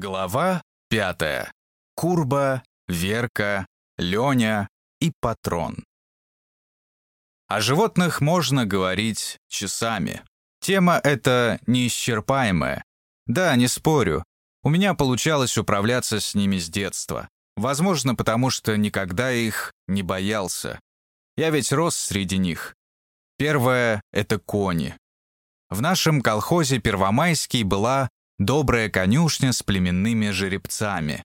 Глава пятая. Курба, Верка, Леня и Патрон. О животных можно говорить часами. Тема эта неисчерпаемая. Да, не спорю. У меня получалось управляться с ними с детства. Возможно, потому что никогда их не боялся. Я ведь рос среди них. Первое — это кони. В нашем колхозе Первомайский была добрая конюшня с племенными жеребцами.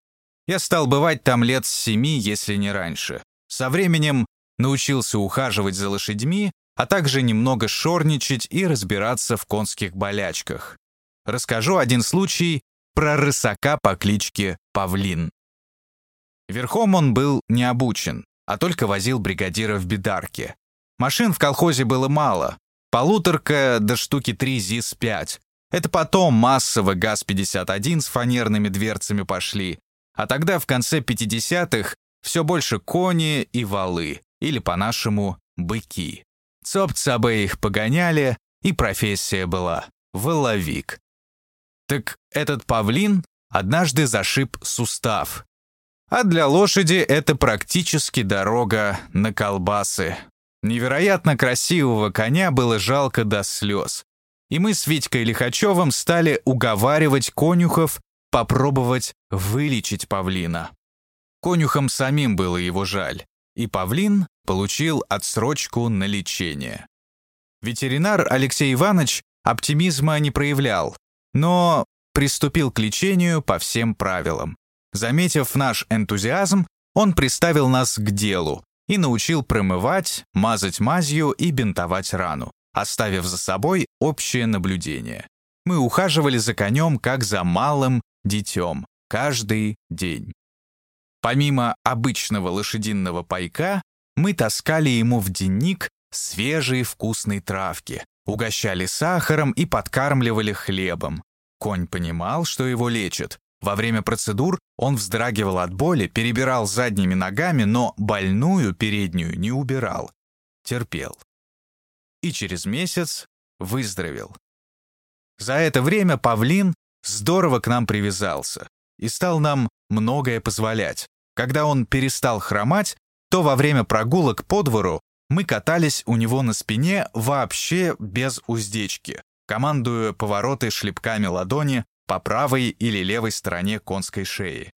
Я стал бывать там лет с семи, если не раньше. Со временем научился ухаживать за лошадьми, а также немного шорничать и разбираться в конских болячках. Расскажу один случай про рысака по кличке Павлин. Верхом он был не обучен, а только возил бригадира в бедарке. Машин в колхозе было мало. Полуторка до штуки 3 ЗИС-5, это потом массово ГАЗ-51 с фанерными дверцами пошли, а тогда в конце 50-х все больше кони и валы, или по-нашему быки. Цоп-цабы их погоняли, и профессия была — воловик. Так этот павлин однажды зашиб сустав. А для лошади это практически дорога на колбасы. Невероятно красивого коня было жалко до слез и мы с Витькой Лихачевым стали уговаривать конюхов попробовать вылечить павлина. Конюхам самим было его жаль, и павлин получил отсрочку на лечение. Ветеринар Алексей Иванович оптимизма не проявлял, но приступил к лечению по всем правилам. Заметив наш энтузиазм, он приставил нас к делу и научил промывать, мазать мазью и бинтовать рану оставив за собой общее наблюдение. Мы ухаживали за конем, как за малым детем, каждый день. Помимо обычного лошадиного пайка, мы таскали ему в денник свежие вкусные травки, угощали сахаром и подкармливали хлебом. Конь понимал, что его лечат. Во время процедур он вздрагивал от боли, перебирал задними ногами, но больную переднюю не убирал. Терпел и через месяц выздоровел. За это время павлин здорово к нам привязался и стал нам многое позволять. Когда он перестал хромать, то во время прогулок по двору мы катались у него на спине вообще без уздечки, командуя повороты шлепками ладони по правой или левой стороне конской шеи.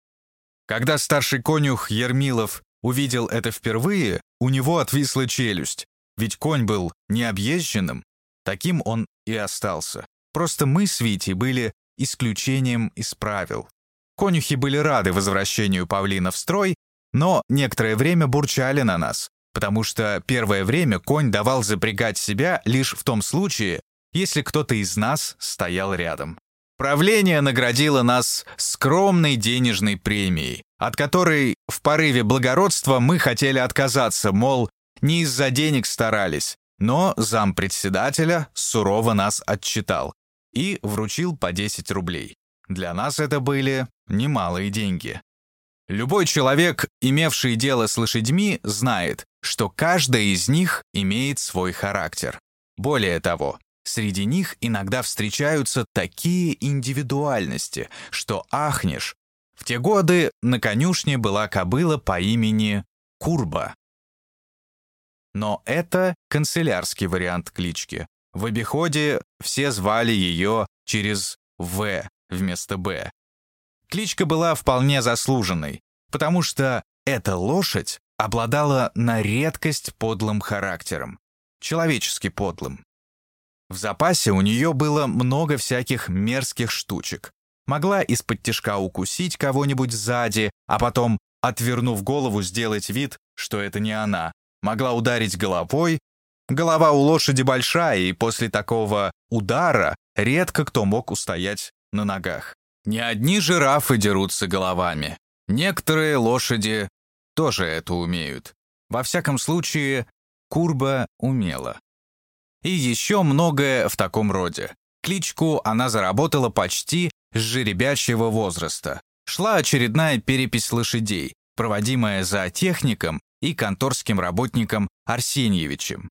Когда старший конюх Ермилов увидел это впервые, у него отвисла челюсть, ведь конь был необъезженным, таким он и остался. Просто мы с Витей были исключением из правил. Конюхи были рады возвращению павлина в строй, но некоторое время бурчали на нас, потому что первое время конь давал запрягать себя лишь в том случае, если кто-то из нас стоял рядом. Правление наградило нас скромной денежной премией, от которой в порыве благородства мы хотели отказаться, мол, не из-за денег старались, но зампредседателя сурово нас отчитал и вручил по 10 рублей. Для нас это были немалые деньги. Любой человек, имевший дело с лошадьми, знает, что каждая из них имеет свой характер. Более того, среди них иногда встречаются такие индивидуальности, что ахнешь. В те годы на конюшне была кобыла по имени Курба. Но это канцелярский вариант клички. В обиходе все звали ее через «В» вместо «Б». Кличка была вполне заслуженной, потому что эта лошадь обладала на редкость подлым характером, человечески подлым. В запасе у нее было много всяких мерзких штучек. Могла из-под тишка укусить кого-нибудь сзади, а потом, отвернув голову, сделать вид, что это не она, могла ударить головой. Голова у лошади большая, и после такого удара редко кто мог устоять на ногах. Не одни жирафы дерутся головами. Некоторые лошади тоже это умеют. Во всяком случае, Курба умела. И еще многое в таком роде. Кличку она заработала почти с жеребячьего возраста. Шла очередная перепись лошадей, проводимая за техником и конторским работником Арсеньевичем.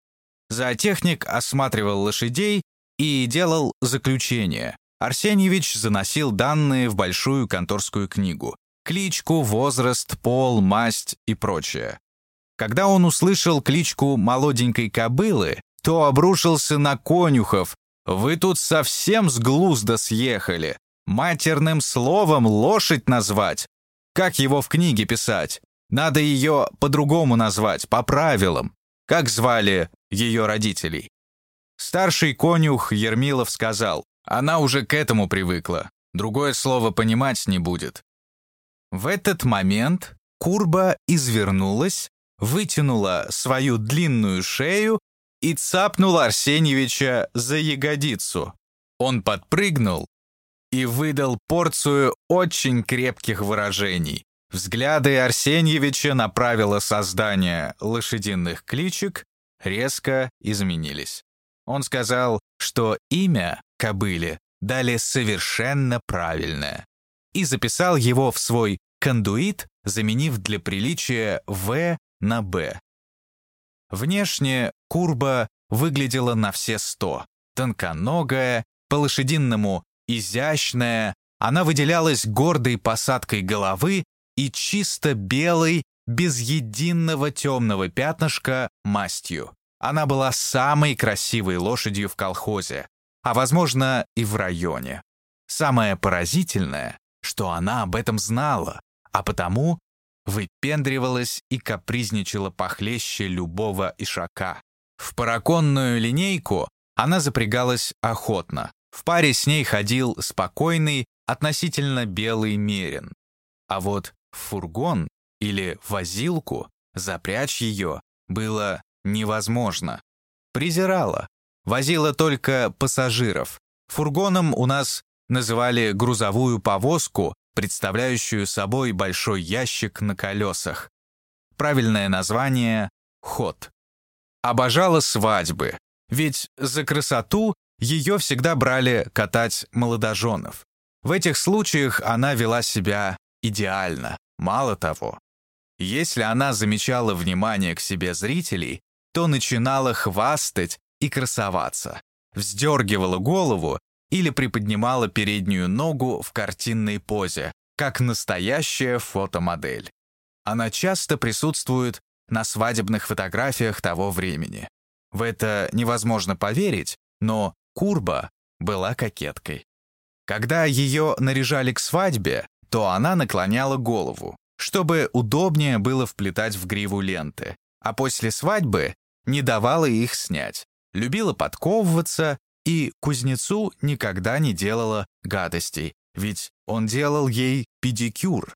Зоотехник осматривал лошадей и делал заключение, Арсеньевич заносил данные в большую конторскую книгу. Кличку, возраст, пол, масть и прочее. Когда он услышал кличку молоденькой кобылы, то обрушился на конюхов. «Вы тут совсем с глузда съехали. Матерным словом лошадь назвать. Как его в книге писать? Надо ее по-другому назвать, по правилам. Как звали ее родителей?» Старший конюх Ермилов сказал, она уже к этому привыкла. Другое слово понимать не будет. В этот момент Курба извернулась, вытянула свою длинную шею и цапнула Арсеньевича за ягодицу. Он подпрыгнул и выдал порцию очень крепких выражений. Взгляды Арсеньевича на правила создания лошадиных кличек резко изменились. Он сказал, что имя кобыле дали совершенно правильное, и записал его в свой кондуит, заменив для приличия «В» на «Б». Внешне Курба выглядела на все сто. Тонконогая, по-лошадиному изящная, она выделялась гордой посадкой головы и чисто белой, без единого темного пятнышка, мастью. Она была самой красивой лошадью в колхозе, а, возможно, и в районе. Самое поразительное, что она об этом знала, а потому выпендривалась и капризничала похлеще любого ишака. В параконную линейку она запрягалась охотно. В паре с ней ходил спокойный, относительно белый мерин. А вот в фургон или возилку запрячь ее было невозможно. Презирала. Возила только пассажиров. Фургоном у нас называли грузовую повозку, представляющую собой большой ящик на колесах. Правильное название — ход. Обожала свадьбы, ведь за красоту ее всегда брали катать молодоженов. В этих случаях она вела себя идеально. Мало того, если она замечала внимание к себе зрителей, то начинала хвастать и красоваться, вздергивала голову или приподнимала переднюю ногу в картинной позе, как настоящая фотомодель. Она часто присутствует на свадебных фотографиях того времени. В это невозможно поверить, но Курба была кокеткой. Когда ее наряжали к свадьбе, то она наклоняла голову, чтобы удобнее было вплетать в гриву ленты, а после свадьбы не давала их снять, любила подковываться и кузнецу никогда не делала гадостей, ведь он делал ей педикюр.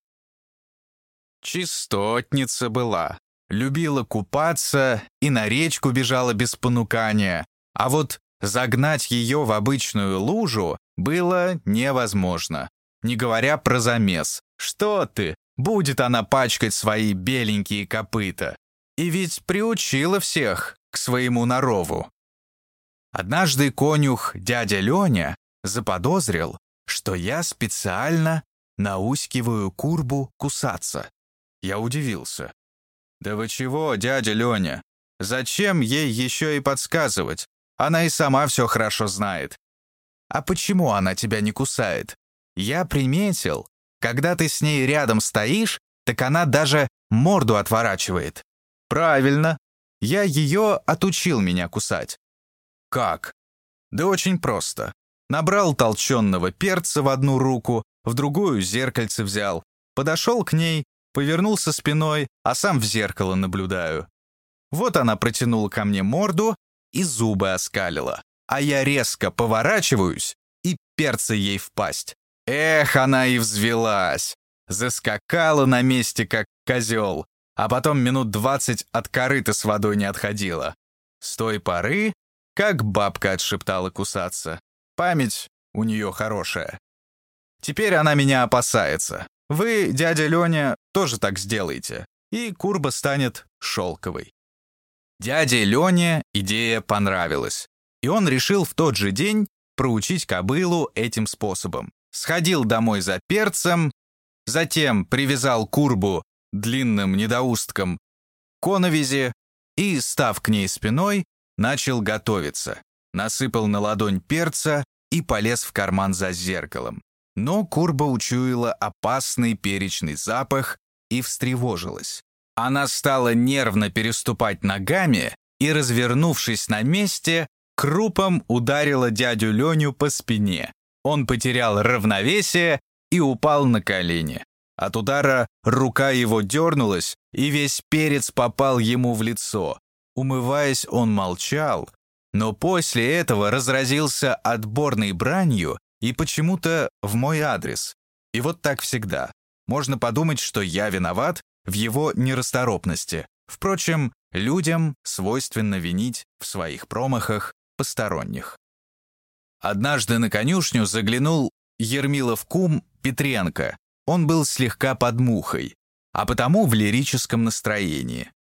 Чистотница была, любила купаться и на речку бежала без понукания, а вот загнать ее в обычную лужу было невозможно, не говоря про замес. Что ты, будет она пачкать свои беленькие копыта. И ведь приучила всех к своему норову. Однажды конюх дядя Леня заподозрил, что я специально наускиваю курбу кусаться. Я удивился. «Да вы чего, дядя Леня? Зачем ей еще и подсказывать? Она и сама все хорошо знает. А почему она тебя не кусает? Я приметил, когда ты с ней рядом стоишь, так она даже морду отворачивает. Правильно. Я ее отучил меня кусать. Как? Да очень просто. Набрал толченного перца в одну руку, в другую зеркальце взял. Подошел к ней, повернулся спиной, а сам в зеркало наблюдаю. Вот она протянула ко мне морду и зубы оскалила. А я резко поворачиваюсь и перца ей в пасть. Эх, она и взвелась. Заскакала на месте, как козел, а потом минут двадцать от корыта с водой не отходила. С той поры как бабка отшептала кусаться. Память у нее хорошая. Теперь она меня опасается. Вы, дядя Леня, тоже так сделаете. И курба станет шелковой. Дяде Лене идея понравилась. И он решил в тот же день проучить кобылу этим способом. Сходил домой за перцем, затем привязал курбу длинным недоустком к коновизе и, став к ней спиной, Начал готовиться. Насыпал на ладонь перца, и полез в карман за зеркалом. Но Курба учуяла опасный перечный запах и встревожилась. Она стала нервно переступать ногами и, развернувшись на месте, крупом ударила дядю Леню по спине. Он потерял равновесие и упал на колени. От удара рука его дернулась, и весь перец попал ему в лицо. Умываясь, он молчал, но после этого разразился отборной бранью и почему-то в мой адрес. И вот так всегда. Можно подумать, что я виноват в его нерасторопности. Впрочем, людям свойственно винить в своих промахах посторонних. Однажды на конюшню заглянул Ермилов кум Петренко. Он был слегка под мухой, а потому в лирическом настроении.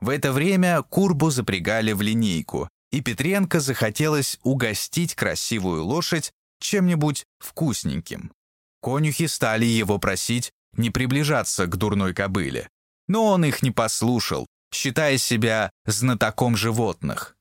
В это время Курбу запрягали в линейку, и Петренко захотелось угостить красивую лошадь чем-нибудь вкусненьким. Конюхи стали его просить не приближаться к дурной кобыле. Но он их не послушал, считая себя знатоком животных.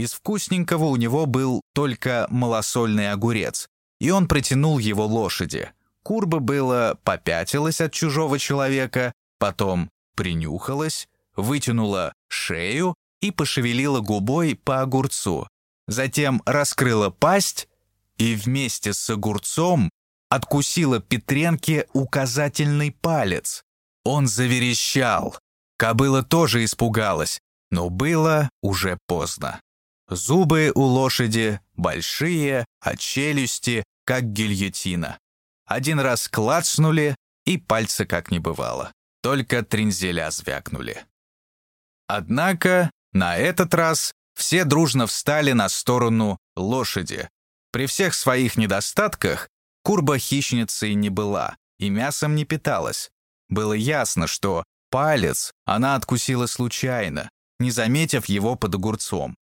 Из вкусненького у него был только малосольный огурец, и он протянул его лошади. Курба было попятилась от чужого человека, потом принюхалась, вытянула шею и пошевелила губой по огурцу. Затем раскрыла пасть и вместе с огурцом откусила Петренке указательный палец. Он заверещал. Кобыла тоже испугалась, но было уже поздно. Зубы у лошади большие, а челюсти как гильотина. Один раз клацнули, и пальцы как не бывало. Только тринзеля звякнули. Однако на этот раз все дружно встали на сторону лошади. При всех своих недостатках Курба хищницей не была и мясом не питалась. Было ясно, что палец она откусила случайно, не заметив его под огурцом.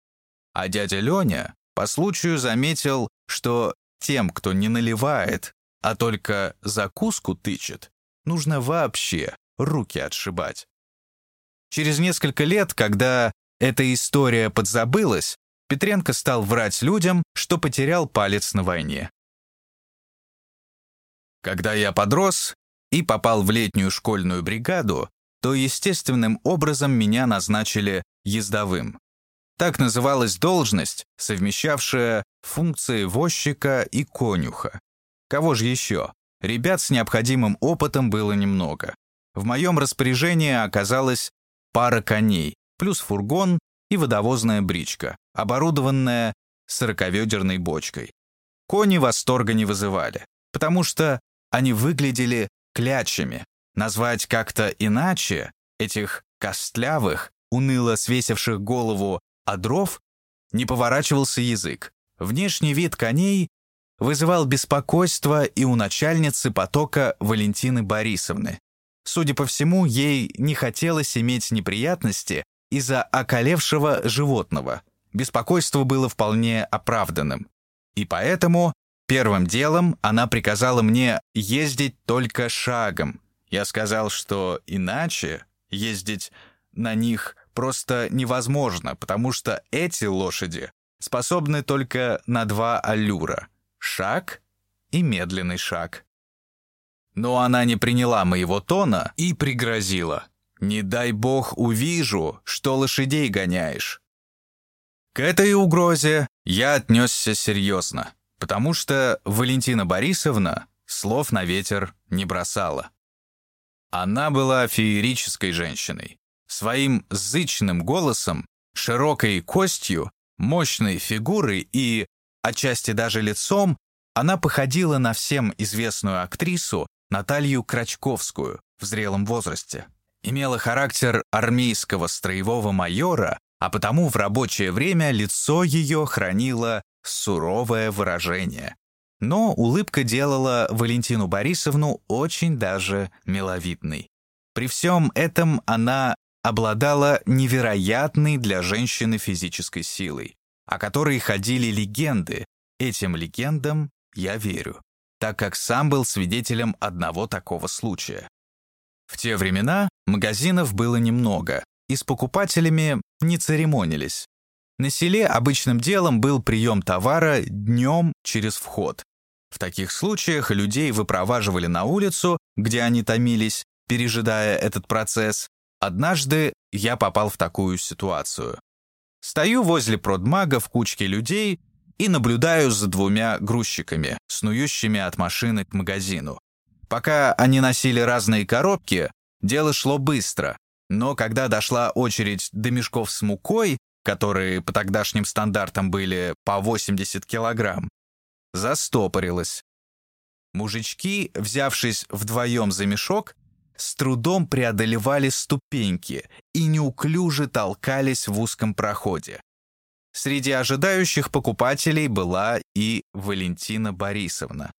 А дядя Леня по случаю заметил, что тем, кто не наливает, а только закуску тычет, нужно вообще руки отшибать. Через несколько лет, когда эта история подзабылась, Петренко стал врать людям, что потерял палец на войне. Когда я подрос и попал в летнюю школьную бригаду, то естественным образом меня назначили ездовым. Так называлась должность, совмещавшая функции возчика и конюха. Кого же еще? Ребят с необходимым опытом было немного. В моем распоряжении оказалась пара коней, плюс фургон и водовозная бричка, оборудованная сороковедерной бочкой. Кони восторга не вызывали, потому что они выглядели клячами. Назвать как-то иначе этих костлявых, уныло свесивших голову одров, не поворачивался язык. Внешний вид коней вызывал беспокойство и у начальницы потока Валентины Борисовны. Судя по всему, ей не хотелось иметь неприятности из-за околевшего животного. Беспокойство было вполне оправданным. И поэтому Первым делом она приказала мне ездить только шагом. Я сказал, что иначе ездить на них просто невозможно, потому что эти лошади способны только на два аллюра — шаг и медленный шаг. Но она не приняла моего тона и пригрозила. «Не дай бог увижу, что лошадей гоняешь». К этой угрозе я отнесся серьезно потому что Валентина Борисовна слов на ветер не бросала. Она была феерической женщиной. Своим зычным голосом, широкой костью, мощной фигурой и, отчасти даже лицом, она походила на всем известную актрису Наталью Крачковскую в зрелом возрасте. Имела характер армейского строевого майора, а потому в рабочее время лицо ее хранило суровое выражение. Но улыбка делала Валентину Борисовну очень даже миловидной. При всем этом она обладала невероятной для женщины физической силой, о которой ходили легенды. Этим легендам я верю, так как сам был свидетелем одного такого случая. В те времена магазинов было немного, и с покупателями не церемонились. На селе обычным делом был прием товара днем через вход. В таких случаях людей выпроваживали на улицу, где они томились, пережидая этот процесс. Однажды я попал в такую ситуацию. Стою возле продмага в кучке людей и наблюдаю за двумя грузчиками, снующими от машины к магазину. Пока они носили разные коробки, дело шло быстро, но когда дошла очередь до мешков с мукой, которые по тогдашним стандартам были по 80 килограмм, застопорилось. Мужички, взявшись вдвоем за мешок, с трудом преодолевали ступеньки и неуклюже толкались в узком проходе. Среди ожидающих покупателей была и Валентина Борисовна.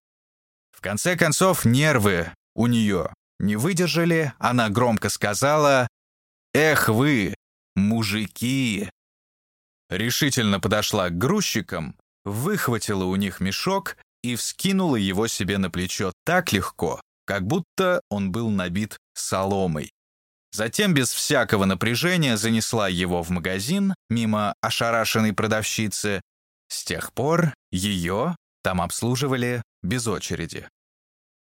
В конце концов, нервы у нее не выдержали, она громко сказала «Эх вы, мужики!» Решительно подошла к грузчикам, выхватила у них мешок и вскинула его себе на плечо так легко, как будто он был набит соломой. Затем без всякого напряжения занесла его в магазин мимо ошарашенной продавщицы. С тех пор ее там обслуживали без очереди.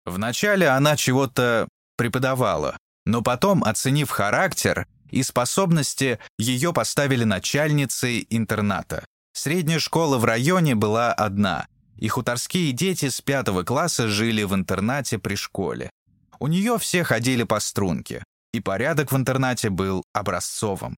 Вначале она чего-то преподавала, но потом, оценив характер и способности, ее поставили начальницей интерната. Средняя школа в районе была одна — и хуторские дети с пятого класса жили в интернате при школе. У нее все ходили по струнке, и порядок в интернате был образцовым.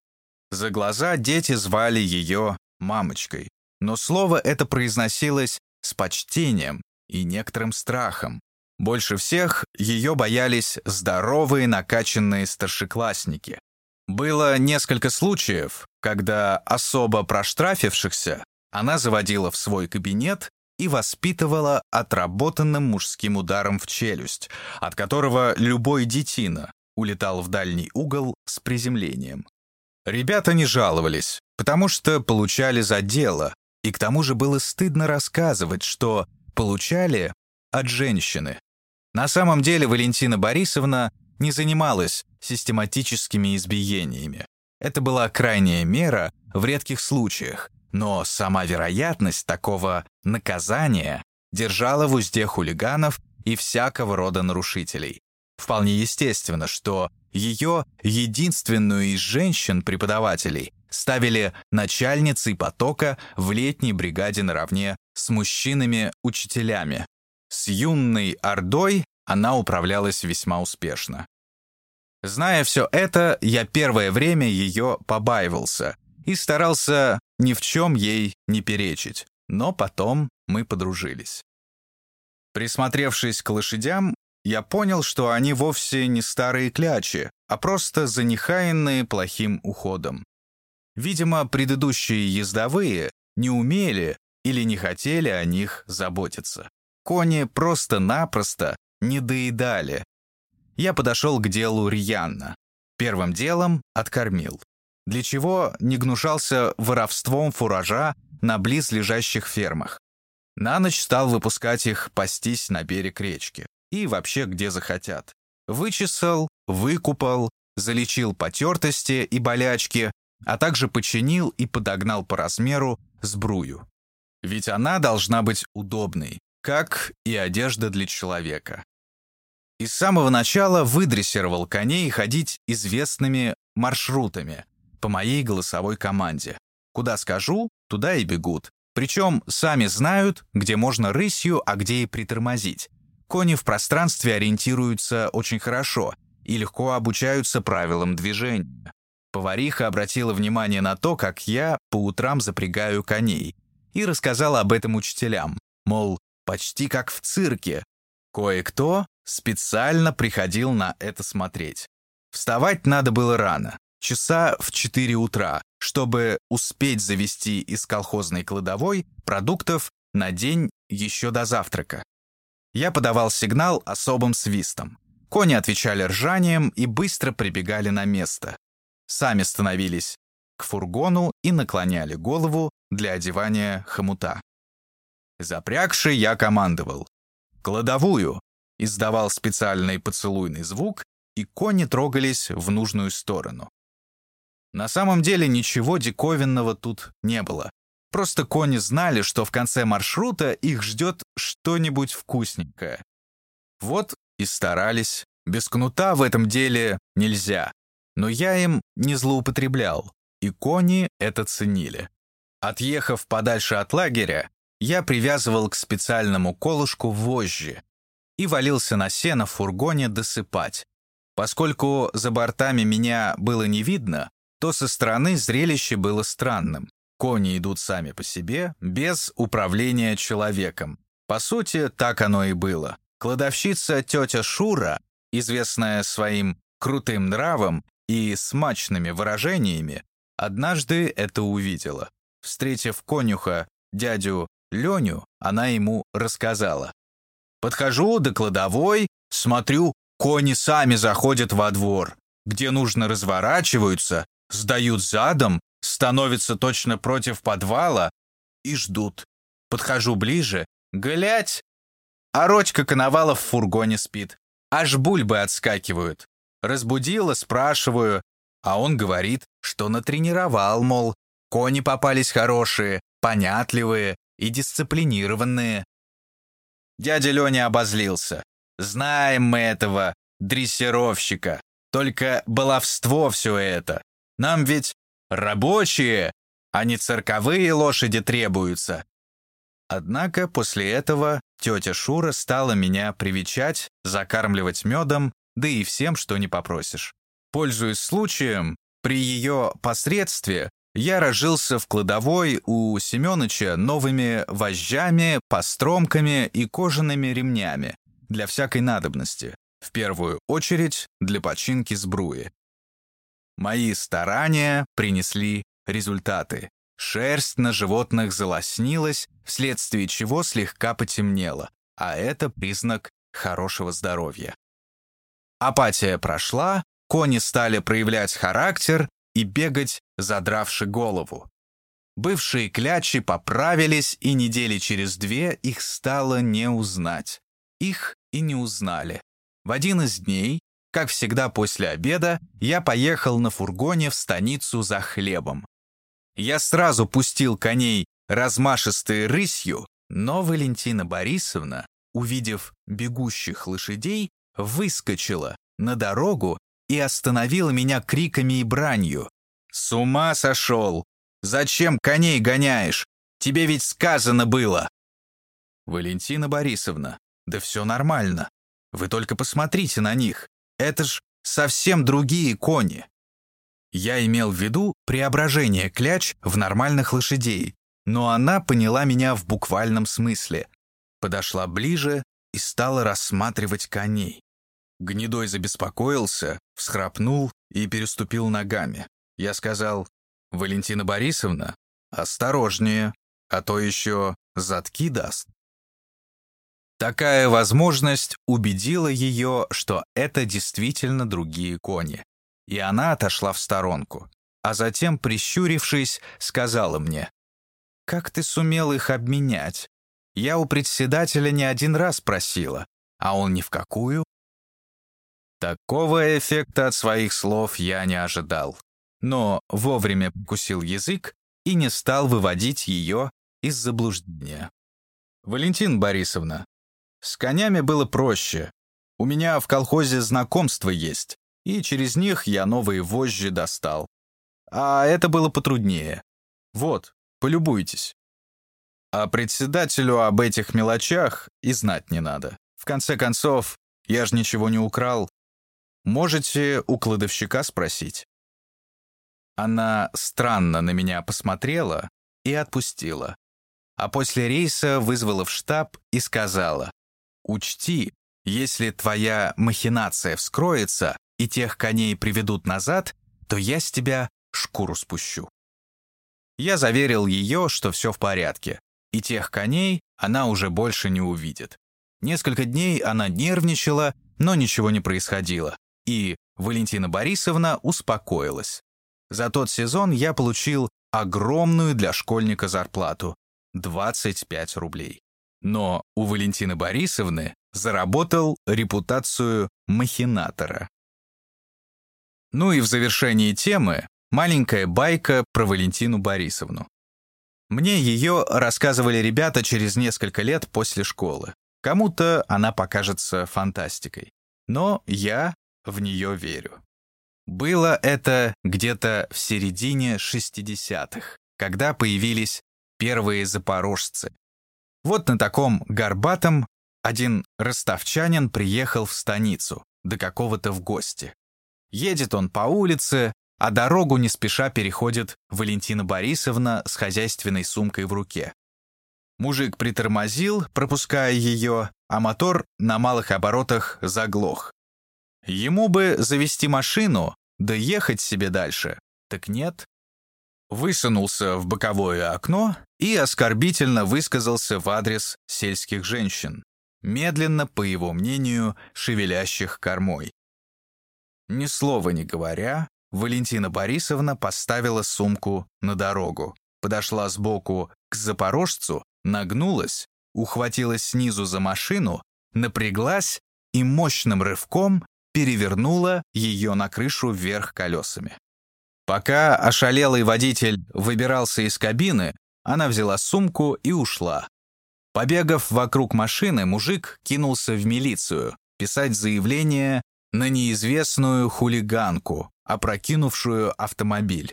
За глаза дети звали ее «мамочкой», но слово это произносилось с почтением и некоторым страхом. Больше всех ее боялись здоровые накачанные старшеклассники. Было несколько случаев, когда особо проштрафившихся она заводила в свой кабинет и воспитывала отработанным мужским ударом в челюсть, от которого любой детина улетал в дальний угол с приземлением. Ребята не жаловались, потому что получали за дело, и к тому же было стыдно рассказывать, что получали от женщины. На самом деле Валентина Борисовна не занималась систематическими избиениями. Это была крайняя мера в редких случаях, но сама вероятность такого наказания держала в узде хулиганов и всякого рода нарушителей. Вполне естественно, что ее единственную из женщин-преподавателей ставили начальницей потока в летней бригаде наравне с мужчинами-учителями. С юной ордой она управлялась весьма успешно. Зная все это, я первое время ее побаивался и старался ни в чем ей не перечить, но потом мы подружились. Присмотревшись к лошадям, я понял, что они вовсе не старые клячи, а просто занехаянные плохим уходом. Видимо, предыдущие ездовые не умели или не хотели о них заботиться. Кони просто-напросто не доедали. Я подошел к делу рьяно. Первым делом откормил для чего не гнушался воровством фуража на близлежащих фермах. На ночь стал выпускать их пастись на берег речки и вообще где захотят. Вычесал, выкупал, залечил потертости и болячки, а также починил и подогнал по размеру сбрую. Ведь она должна быть удобной, как и одежда для человека. И с самого начала выдрессировал коней ходить известными маршрутами, по моей голосовой команде. Куда скажу, туда и бегут. Причем сами знают, где можно рысью, а где и притормозить. Кони в пространстве ориентируются очень хорошо и легко обучаются правилам движения. Повариха обратила внимание на то, как я по утрам запрягаю коней, и рассказала об этом учителям, мол, почти как в цирке. Кое-кто специально приходил на это смотреть. Вставать надо было рано, часа в 4 утра, чтобы успеть завести из колхозной кладовой продуктов на день еще до завтрака. Я подавал сигнал особым свистом. Кони отвечали ржанием и быстро прибегали на место. Сами становились к фургону и наклоняли голову для одевания хомута. Запрягший я командовал. «Кладовую!» издавал специальный поцелуйный звук, и кони трогались в нужную сторону. На самом деле ничего диковинного тут не было. Просто кони знали, что в конце маршрута их ждет что-нибудь вкусненькое. Вот и старались. Без кнута в этом деле нельзя. Но я им не злоупотреблял, и кони это ценили. Отъехав подальше от лагеря, я привязывал к специальному колышку вожжи и валился на сено в фургоне досыпать. Поскольку за бортами меня было не видно, то со стороны зрелище было странным. Кони идут сами по себе, без управления человеком. По сути, так оно и было. Кладовщица тетя Шура, известная своим крутым нравом и смачными выражениями, однажды это увидела. Встретив конюха, дядю Леню, она ему рассказала. «Подхожу до кладовой, смотрю, кони сами заходят во двор, где нужно разворачиваются, сдают задом, становятся точно против подвала и ждут. Подхожу ближе, глядь, а Родька Коновалов в фургоне спит. Аж бульбы отскакивают. Разбудила, спрашиваю, а он говорит, что натренировал, мол, кони попались хорошие, понятливые и дисциплинированные. Дядя Леня обозлился. Знаем мы этого дрессировщика. Только баловство все это. Нам ведь рабочие, а не цирковые лошади требуются. Однако после этого тетя Шура стала меня привечать, закармливать медом, да и всем, что не попросишь. Пользуясь случаем, при ее посредстве я разжился в кладовой у Семёныча новыми вожжами, постромками и кожаными ремнями для всякой надобности, в первую очередь для починки сбруи. Мои старания принесли результаты. Шерсть на животных залоснилась, вследствие чего слегка потемнело, а это признак хорошего здоровья. Апатия прошла, кони стали проявлять характер и бегать, задравши голову. Бывшие клячи поправились, и недели через две их стало не узнать. Их и не узнали. В один из дней, как всегда после обеда, я поехал на фургоне в станицу за хлебом. Я сразу пустил коней размашистой рысью, но Валентина Борисовна, увидев бегущих лошадей, выскочила на дорогу и остановила меня криками и бранью. «С ума сошел! Зачем коней гоняешь? Тебе ведь сказано было!» «Валентина Борисовна, да все нормально. Вы только посмотрите на них. Это ж совсем другие кони. Я имел в виду преображение кляч в нормальных лошадей, но она поняла меня в буквальном смысле. Подошла ближе и стала рассматривать коней. Гнедой забеспокоился, всхрапнул и переступил ногами. Я сказал, «Валентина Борисовна, осторожнее, а то еще задки даст». Такая возможность убедила ее, что это действительно другие кони. И она отошла в сторонку. А затем, прищурившись, сказала мне, «Как ты сумел их обменять? Я у председателя не один раз просила, а он ни в какую». Такого эффекта от своих слов я не ожидал, но вовремя покусил язык и не стал выводить ее из заблуждения. «Валентин Борисовна, с конями было проще. У меня в колхозе знакомства есть, и через них я новые вожжи достал. А это было потруднее. Вот, полюбуйтесь. А председателю об этих мелочах и знать не надо. В конце концов, я же ничего не украл. Можете у кладовщика спросить. Она странно на меня посмотрела и отпустила. А после рейса вызвала в штаб и сказала, Учти, если твоя махинация вскроется и тех коней приведут назад, то я с тебя шкуру спущу. Я заверил ее, что все в порядке, и тех коней она уже больше не увидит. Несколько дней она нервничала, но ничего не происходило, и Валентина Борисовна успокоилась. За тот сезон я получил огромную для школьника зарплату — 25 рублей. Но у Валентины Борисовны заработал репутацию махинатора. Ну и в завершении темы маленькая байка про Валентину Борисовну. Мне ее рассказывали ребята через несколько лет после школы. Кому-то она покажется фантастикой. Но я в нее верю. Было это где-то в середине 60-х, когда появились первые запорожцы. Вот на таком горбатом один ростовчанин приехал в станицу, до какого-то в гости. Едет он по улице, а дорогу не спеша переходит Валентина Борисовна с хозяйственной сумкой в руке. Мужик притормозил, пропуская ее, а мотор на малых оборотах заглох. Ему бы завести машину, да ехать себе дальше. Так нет. Высунулся в боковое окно и оскорбительно высказался в адрес сельских женщин, медленно, по его мнению, шевелящих кормой. Ни слова не говоря, Валентина Борисовна поставила сумку на дорогу, подошла сбоку к запорожцу, нагнулась, ухватилась снизу за машину, напряглась и мощным рывком перевернула ее на крышу вверх колесами. Пока ошалелый водитель выбирался из кабины, она взяла сумку и ушла. Побегав вокруг машины, мужик кинулся в милицию писать заявление на неизвестную хулиганку, опрокинувшую автомобиль.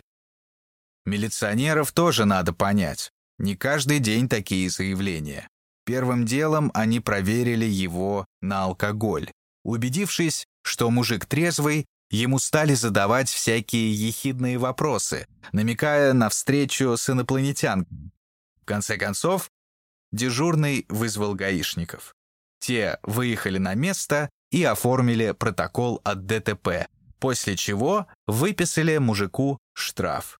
Милиционеров тоже надо понять. Не каждый день такие заявления. Первым делом они проверили его на алкоголь. Убедившись, что мужик трезвый, ему стали задавать всякие ехидные вопросы, намекая на встречу с инопланетянкой. В конце концов, дежурный вызвал гаишников. Те выехали на место и оформили протокол от ДТП, после чего выписали мужику штраф.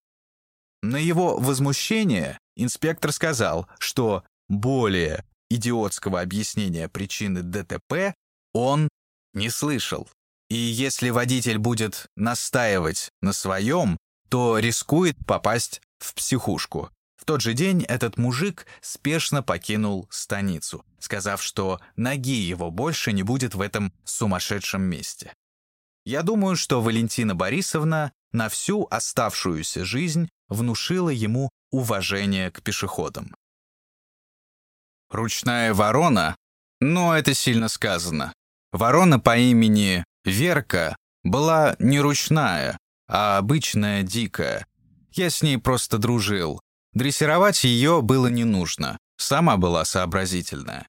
На его возмущение инспектор сказал, что более идиотского объяснения причины ДТП он не слышал. И если водитель будет настаивать на своем, то рискует попасть в психушку. В тот же день этот мужик спешно покинул станицу, сказав, что ноги его больше не будет в этом сумасшедшем месте. Я думаю, что Валентина Борисовна на всю оставшуюся жизнь внушила ему уважение к пешеходам. Ручная ворона? Но это сильно сказано. Ворона по имени Верка была не ручная, а обычная дикая. Я с ней просто дружил. Дрессировать ее было не нужно. Сама была сообразительная.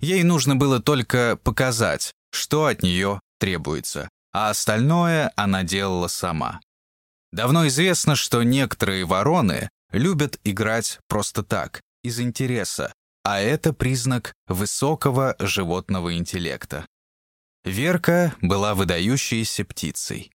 Ей нужно было только показать, что от нее требуется, а остальное она делала сама. Давно известно, что некоторые вороны любят играть просто так, из интереса, а это признак высокого животного интеллекта. Верка была выдающейся птицей.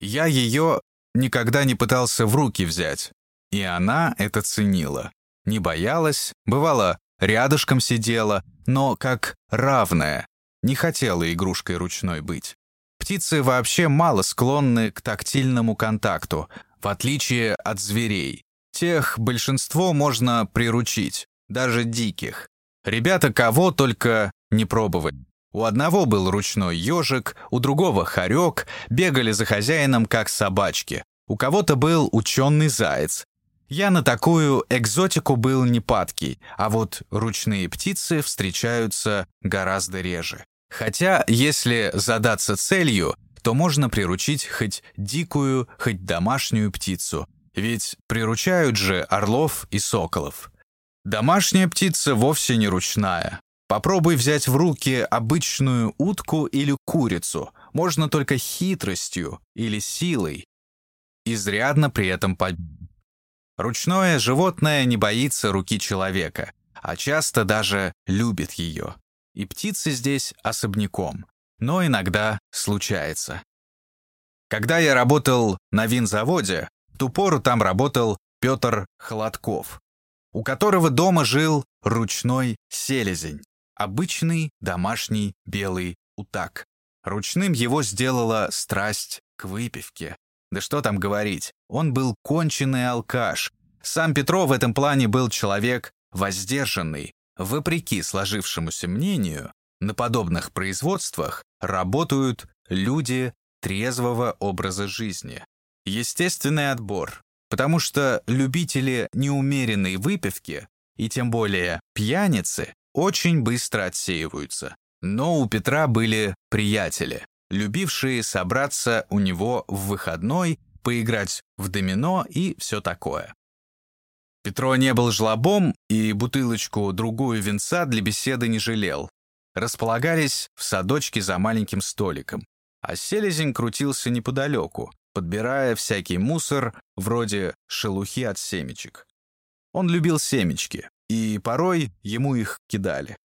Я ее никогда не пытался в руки взять, и она это ценила. Не боялась, бывало, рядышком сидела, но как равная, не хотела игрушкой ручной быть. Птицы вообще мало склонны к тактильному контакту, в отличие от зверей. Тех большинство можно приручить, даже диких. Ребята кого только не пробовали. У одного был ручной ежик, у другого хорек, бегали за хозяином как собачки. У кого-то был ученый заяц. Я на такую экзотику был не падкий, а вот ручные птицы встречаются гораздо реже. Хотя, если задаться целью, то можно приручить хоть дикую, хоть домашнюю птицу. Ведь приручают же орлов и соколов. Домашняя птица вовсе не ручная. Попробуй взять в руки обычную утку или курицу. Можно только хитростью или силой. Изрядно при этом побить. Ручное животное не боится руки человека, а часто даже любит ее. И птицы здесь особняком, но иногда случается. Когда я работал на винзаводе, в ту пору там работал Петр Холодков, у которого дома жил ручной селезень. Обычный домашний белый утак. Ручным его сделала страсть к выпивке. Да что там говорить, он был конченый алкаш. Сам Петро в этом плане был человек воздержанный. Вопреки сложившемуся мнению, на подобных производствах работают люди трезвого образа жизни. естественный отбор, потому что любители неумеренной выпивки, и тем более пьяницы, очень быстро отсеиваются. Но у Петра были приятели, любившие собраться у него в выходной, поиграть в домино и все такое. Петро не был жлобом и бутылочку-другую винца для беседы не жалел. Располагались в садочке за маленьким столиком, а селезень крутился неподалеку, подбирая всякий мусор, вроде шелухи от семечек. Он любил семечки, и порой ему их кидали.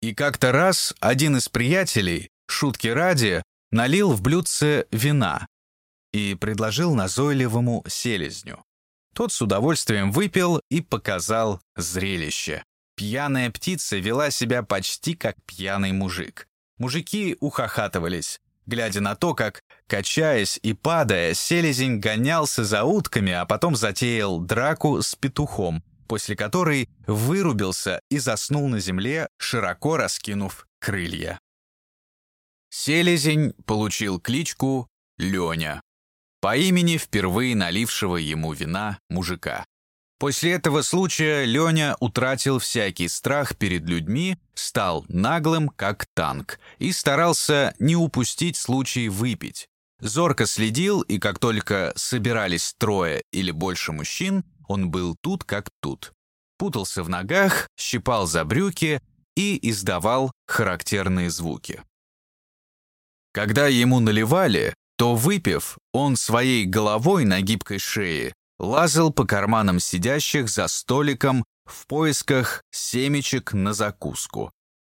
И как-то раз один из приятелей, шутки ради, налил в блюдце вина и предложил назойливому селезню. Тот с удовольствием выпил и показал зрелище. Пьяная птица вела себя почти как пьяный мужик. Мужики ухахатывались, глядя на то, как, качаясь и падая, селезень гонялся за утками, а потом затеял драку с петухом, после которой вырубился и заснул на земле, широко раскинув крылья. Селезень получил кличку Леня по имени впервые налившего ему вина мужика. После этого случая Леня утратил всякий страх перед людьми, стал наглым, как танк, и старался не упустить случай выпить. Зорко следил, и как только собирались трое или больше мужчин, он был тут как тут. Путался в ногах, щипал за брюки и издавал характерные звуки. Когда ему наливали, то, выпив, он своей головой на гибкой шее лазил по карманам сидящих за столиком в поисках семечек на закуску.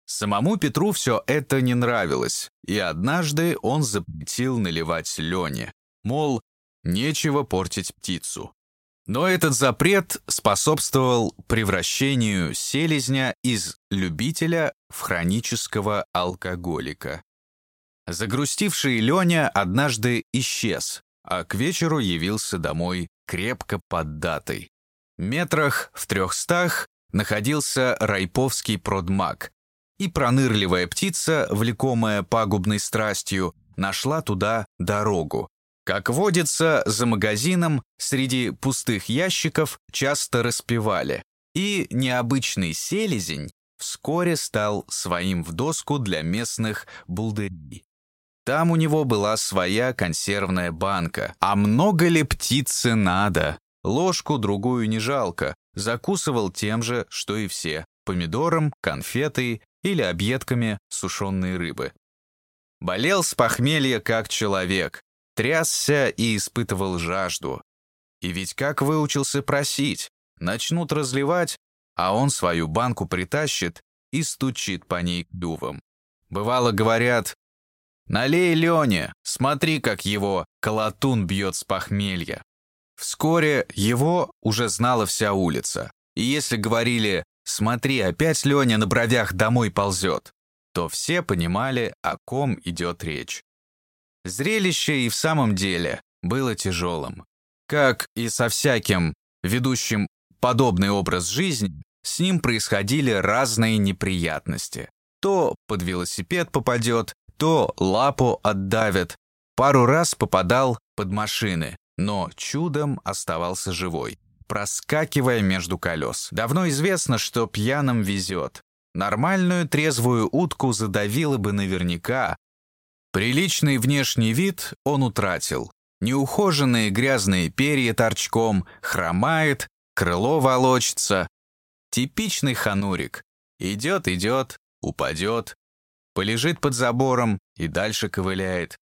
Самому Петру все это не нравилось, и однажды он запретил наливать Лене, мол, нечего портить птицу. Но этот запрет способствовал превращению селезня из любителя в хронического алкоголика. Загрустивший Леня однажды исчез, а к вечеру явился домой крепко поддатый. Метрах в трехстах находился райповский продмаг, и пронырливая птица, влекомая пагубной страстью, нашла туда дорогу. Как водится, за магазином среди пустых ящиков часто распевали, и необычный селезень вскоре стал своим в доску для местных булдырей. Там у него была своя консервная банка. А много ли птицы надо? Ложку другую не жалко. Закусывал тем же, что и все. Помидором, конфетой или объедками сушеной рыбы. Болел с похмелья как человек. Трясся и испытывал жажду. И ведь как выучился просить? Начнут разливать, а он свою банку притащит и стучит по ней клювом. Бывало, говорят, «Налей Лене, смотри, как его колотун бьет с похмелья». Вскоре его уже знала вся улица. И если говорили «смотри, опять Леня на бровях домой ползет», то все понимали, о ком идет речь. Зрелище и в самом деле было тяжелым. Как и со всяким ведущим подобный образ жизни, с ним происходили разные неприятности. То под велосипед попадет, то лапу отдавят. Пару раз попадал под машины, но чудом оставался живой, проскакивая между колес. Давно известно, что пьяным везет. Нормальную трезвую утку задавило бы наверняка. Приличный внешний вид он утратил. Неухоженные грязные перья торчком, хромает, крыло волочится. Типичный ханурик. Идет, идет, упадет, полежит под забором и дальше ковыляет.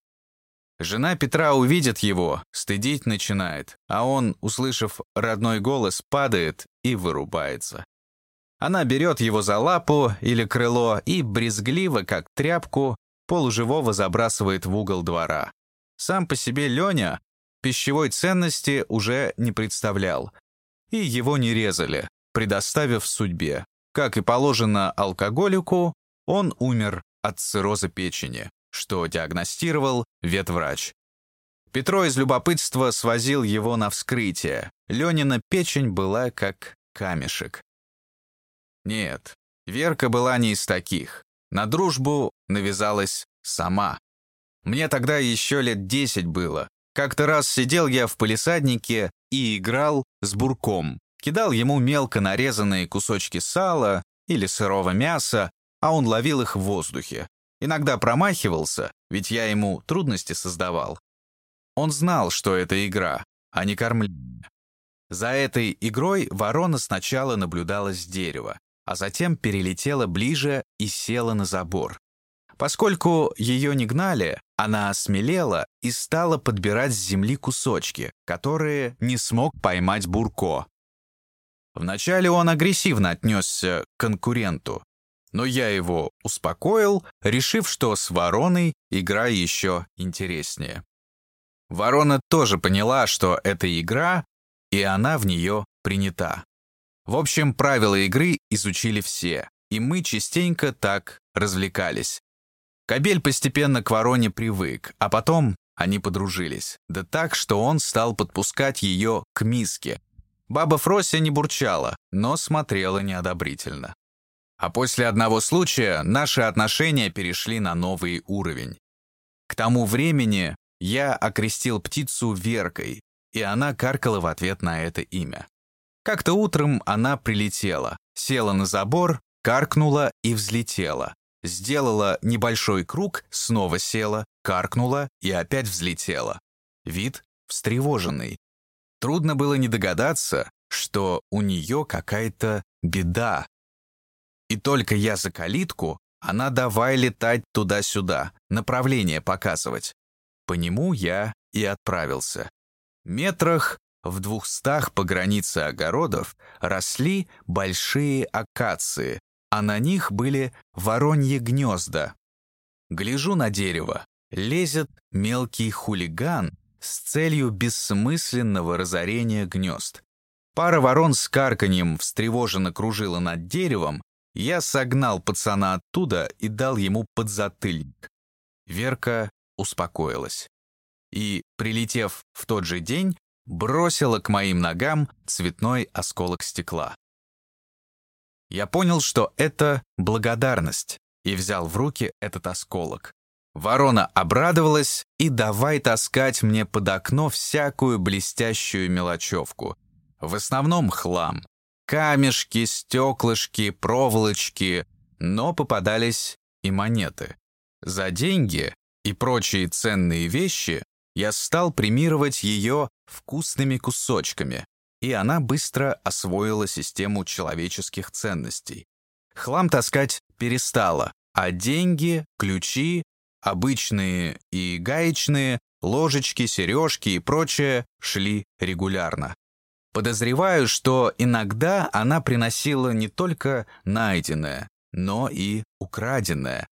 Жена Петра увидит его, стыдить начинает, а он, услышав родной голос, падает и вырубается. Она берет его за лапу или крыло и брезгливо, как тряпку, полуживого забрасывает в угол двора. Сам по себе Леня пищевой ценности уже не представлял, и его не резали, предоставив судьбе. Как и положено алкоголику, он умер от цирроза печени, что диагностировал ветврач. Петро из любопытства свозил его на вскрытие. Ленина печень была как камешек. Нет, Верка была не из таких. На дружбу навязалась сама. Мне тогда еще лет десять было. Как-то раз сидел я в палисаднике и играл с бурком. Кидал ему мелко нарезанные кусочки сала или сырого мяса, а он ловил их в воздухе. Иногда промахивался, ведь я ему трудности создавал. Он знал, что это игра, а не кормление. За этой игрой ворона сначала наблюдала с дерева, а затем перелетела ближе и села на забор. Поскольку ее не гнали, она осмелела и стала подбирать с земли кусочки, которые не смог поймать Бурко. Вначале он агрессивно отнесся к конкуренту, но я его успокоил, решив, что с вороной игра еще интереснее. Ворона тоже поняла, что это игра, и она в нее принята. В общем, правила игры изучили все, и мы частенько так развлекались. Кобель постепенно к вороне привык, а потом они подружились. Да так, что он стал подпускать ее к миске. Баба Фрося не бурчала, но смотрела неодобрительно. А после одного случая наши отношения перешли на новый уровень. К тому времени я окрестил птицу Веркой, и она каркала в ответ на это имя. Как-то утром она прилетела, села на забор, каркнула и взлетела. Сделала небольшой круг, снова села, каркнула и опять взлетела. Вид встревоженный. Трудно было не догадаться, что у нее какая-то беда, и только я за калитку, она давай летать туда-сюда, направление показывать. По нему я и отправился. Метрах в двухстах по границе огородов росли большие акации, а на них были вороньи гнезда. Гляжу на дерево. Лезет мелкий хулиган с целью бессмысленного разорения гнезд. Пара ворон с карканьем встревоженно кружила над деревом, я согнал пацана оттуда и дал ему подзатыльник. Верка успокоилась. И, прилетев в тот же день, бросила к моим ногам цветной осколок стекла. Я понял, что это благодарность, и взял в руки этот осколок. Ворона обрадовалась и давай таскать мне под окно всякую блестящую мелочевку. В основном хлам. Камешки, стеклышки, проволочки, но попадались и монеты. За деньги и прочие ценные вещи я стал премировать ее вкусными кусочками, и она быстро освоила систему человеческих ценностей. Хлам таскать перестала, а деньги, ключи, обычные и гаечные, ложечки, сережки и прочее шли регулярно. Подозреваю, что иногда она приносила не только найденное, но и украденное.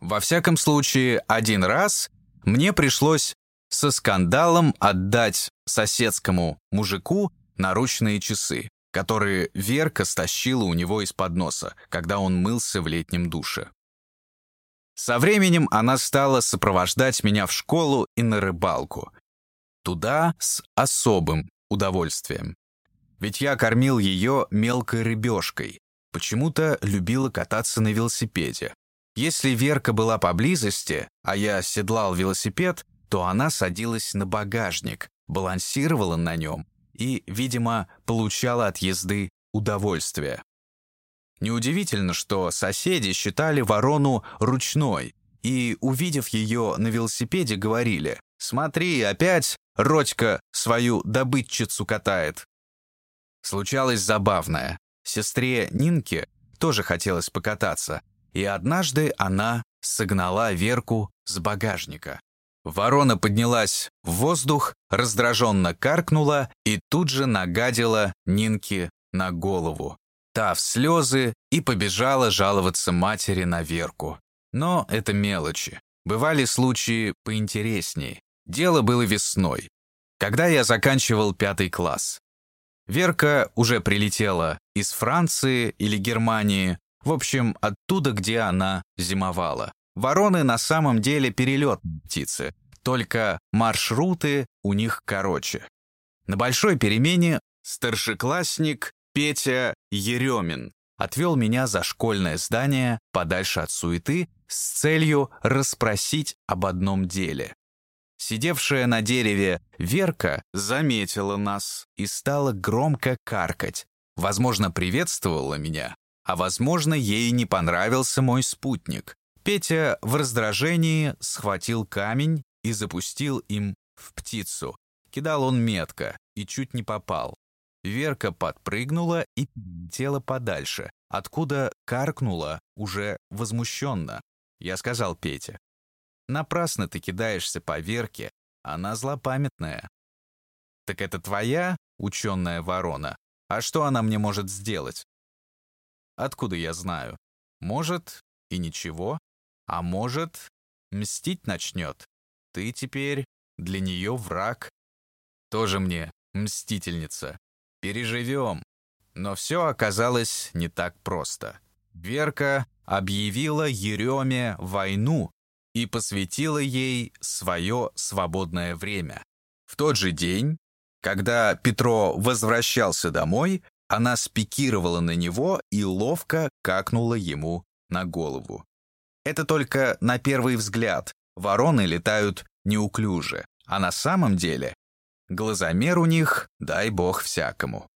Во всяком случае, один раз мне пришлось со скандалом отдать соседскому мужику наручные часы, которые Верка стащила у него из-под носа, когда он мылся в летнем душе. Со временем она стала сопровождать меня в школу и на рыбалку. Туда с особым удовольствием. Ведь я кормил ее мелкой рыбешкой. Почему-то любила кататься на велосипеде. Если Верка была поблизости, а я седлал велосипед, то она садилась на багажник, балансировала на нем и, видимо, получала от езды удовольствие. Неудивительно, что соседи считали ворону ручной и, увидев ее на велосипеде, говорили «Смотри, опять Родька свою добытчицу катает». Случалось забавное. Сестре Нинке тоже хотелось покататься, и однажды она согнала Верку с багажника. Ворона поднялась в воздух, раздраженно каркнула и тут же нагадила Нинке на голову. Та в слезы и побежала жаловаться матери на Верку. Но это мелочи. Бывали случаи поинтереснее. Дело было весной, когда я заканчивал пятый класс. Верка уже прилетела из Франции или Германии, в общем, оттуда, где она зимовала. Вороны на самом деле перелетные птицы, только маршруты у них короче. На большой перемене старшеклассник Петя Еремин отвел меня за школьное здание подальше от суеты с целью расспросить об одном деле. Сидевшая на дереве Верка заметила нас и стала громко каркать. Возможно, приветствовала меня, а возможно, ей не понравился мой спутник. Петя в раздражении схватил камень и запустил им в птицу. Кидал он метко и чуть не попал. Верка подпрыгнула и летела подальше, откуда каркнула уже возмущенно. Я сказал Пете, «Напрасно ты кидаешься по Верке, она злопамятная». «Так это твоя ученая ворона? А что она мне может сделать?» «Откуда я знаю? Может, и ничего, а может, мстить начнет. Ты теперь для нее враг. Тоже мне мстительница. Переживем. Но все оказалось не так просто. Верка объявила Ереме войну и посвятила ей свое свободное время. В тот же день, когда Петро возвращался домой, она спикировала на него и ловко какнула ему на голову. Это только на первый взгляд. Вороны летают неуклюже, а на самом деле глазомер у них, дай бог всякому.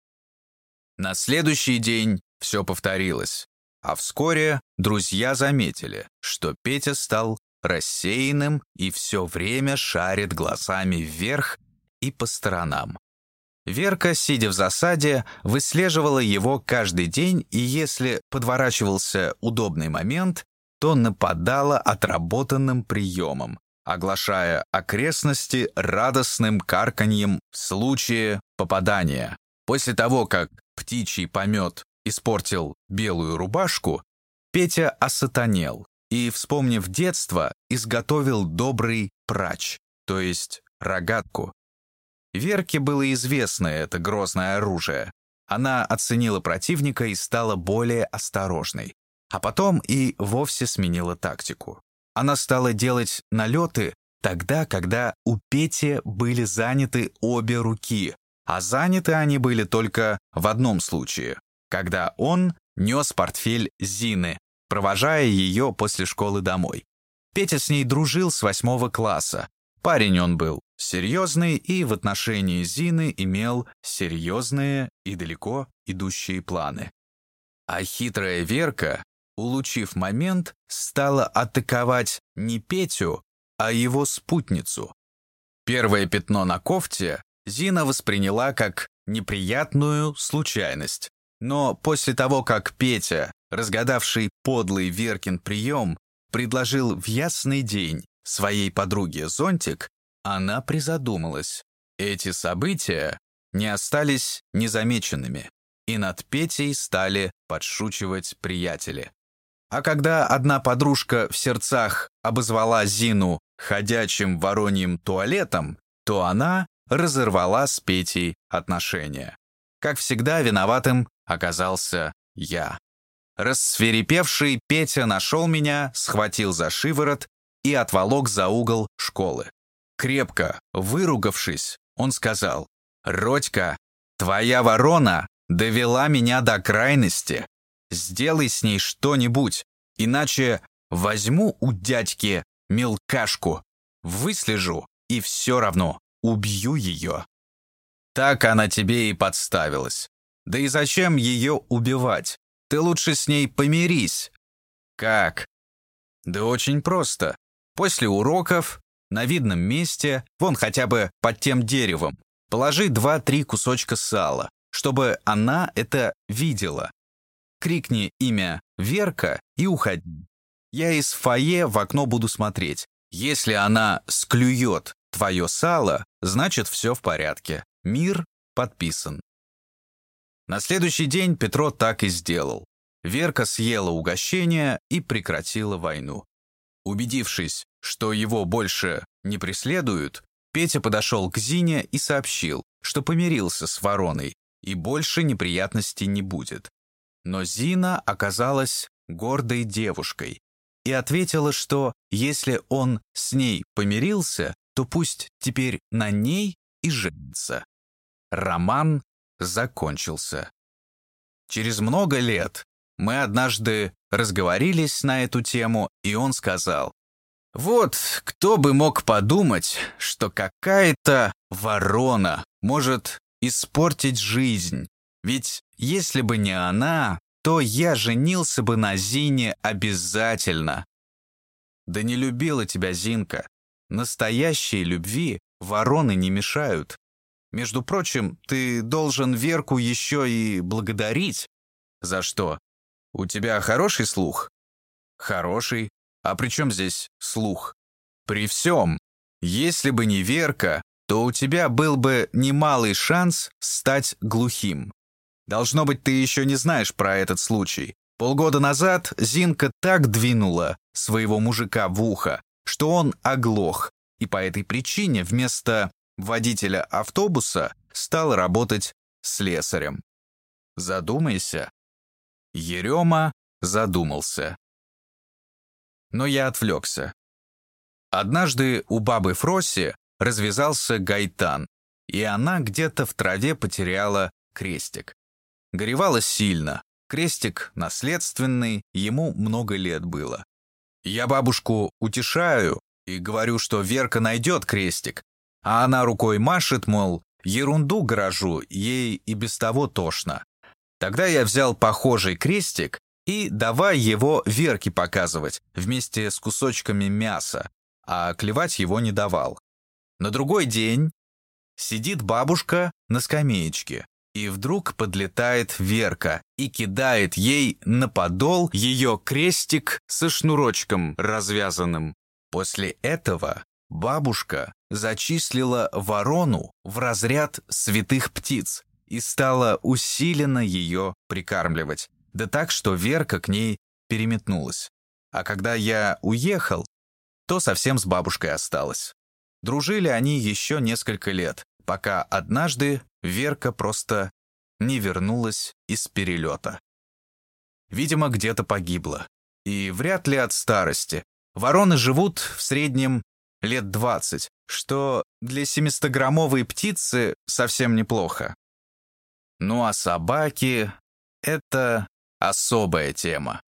На следующий день все повторилось, а вскоре друзья заметили, что Петя стал рассеянным и все время шарит глазами вверх и по сторонам. Верка, сидя в засаде, выслеживала его каждый день, и если подворачивался удобный момент, то нападала отработанным приемом, оглашая окрестности радостным карканьем в случае попадания. После того, как птичий помет испортил белую рубашку, Петя осатанел и, вспомнив детство, изготовил добрый прач, то есть рогатку. Верке было известно это грозное оружие. Она оценила противника и стала более осторожной. А потом и вовсе сменила тактику. Она стала делать налеты тогда, когда у Пети были заняты обе руки, а заняты они были только в одном случае, когда он нес портфель Зины, провожая ее после школы домой. Петя с ней дружил с восьмого класса. Парень он был серьезный и в отношении Зины имел серьезные и далеко идущие планы. А хитрая Верка, улучив момент, стала атаковать не Петю, а его спутницу. Первое пятно на кофте Зина восприняла как неприятную случайность. Но после того, как Петя, разгадавший подлый Веркин прием, предложил в ясный день своей подруге зонтик, она призадумалась. Эти события не остались незамеченными, и над Петей стали подшучивать приятели. А когда одна подружка в сердцах обозвала Зину ходячим вороньим туалетом, то она разорвала с Петей отношения. Как всегда, виноватым оказался я. Рассверепевший Петя нашел меня, схватил за шиворот и отволок за угол школы. Крепко выругавшись, он сказал, «Родька, твоя ворона довела меня до крайности. Сделай с ней что-нибудь, иначе возьму у дядьки мелкашку, выслежу и все равно убью ее. Так она тебе и подставилась. Да и зачем ее убивать? Ты лучше с ней помирись. Как? Да очень просто. После уроков, на видном месте, вон хотя бы под тем деревом, положи два-три кусочка сала, чтобы она это видела. Крикни имя Верка и уходи. Я из фойе в окно буду смотреть. Если она склюет твое сало, значит все в порядке. Мир подписан. На следующий день Петро так и сделал. Верка съела угощение и прекратила войну. Убедившись, что его больше не преследуют, Петя подошел к Зине и сообщил, что помирился с вороной и больше неприятностей не будет. Но Зина оказалась гордой девушкой и ответила, что если он с ней помирился, то пусть теперь на ней и женится. Роман закончился. Через много лет мы однажды разговорились на эту тему, и он сказал, Вот кто бы мог подумать, что какая-то ворона может испортить жизнь. Ведь если бы не она, то я женился бы на Зине обязательно. Да не любила тебя Зинка. Настоящей любви вороны не мешают. Между прочим, ты должен Верку еще и благодарить. За что? У тебя хороший слух? Хороший. А при чем здесь слух? При всем. Если бы не Верка, то у тебя был бы немалый шанс стать глухим. Должно быть, ты еще не знаешь про этот случай. Полгода назад Зинка так двинула своего мужика в ухо, что он оглох, и по этой причине вместо водителя автобуса стал работать слесарем. Задумайся. Ерема задумался. Но я отвлекся. Однажды у бабы Фроси развязался гайтан, и она где-то в траве потеряла крестик. Горевала сильно. Крестик наследственный, ему много лет было. Я бабушку утешаю и говорю, что Верка найдет крестик, а она рукой машет, мол, ерунду гаражу, ей и без того тошно. Тогда я взял похожий крестик и давай его Верке показывать вместе с кусочками мяса, а клевать его не давал. На другой день сидит бабушка на скамеечке, и вдруг подлетает Верка и кидает ей на подол ее крестик со шнурочком развязанным. После этого бабушка зачислила ворону в разряд святых птиц и стала усиленно ее прикармливать. Да так, что Верка к ней переметнулась. А когда я уехал, то совсем с бабушкой осталась. Дружили они еще несколько лет, пока однажды Верка просто не вернулась из перелета. Видимо, где-то погибла. И вряд ли от старости. Вороны живут в среднем лет 20, что для 700-граммовой птицы совсем неплохо. Ну а собаки — это особая тема.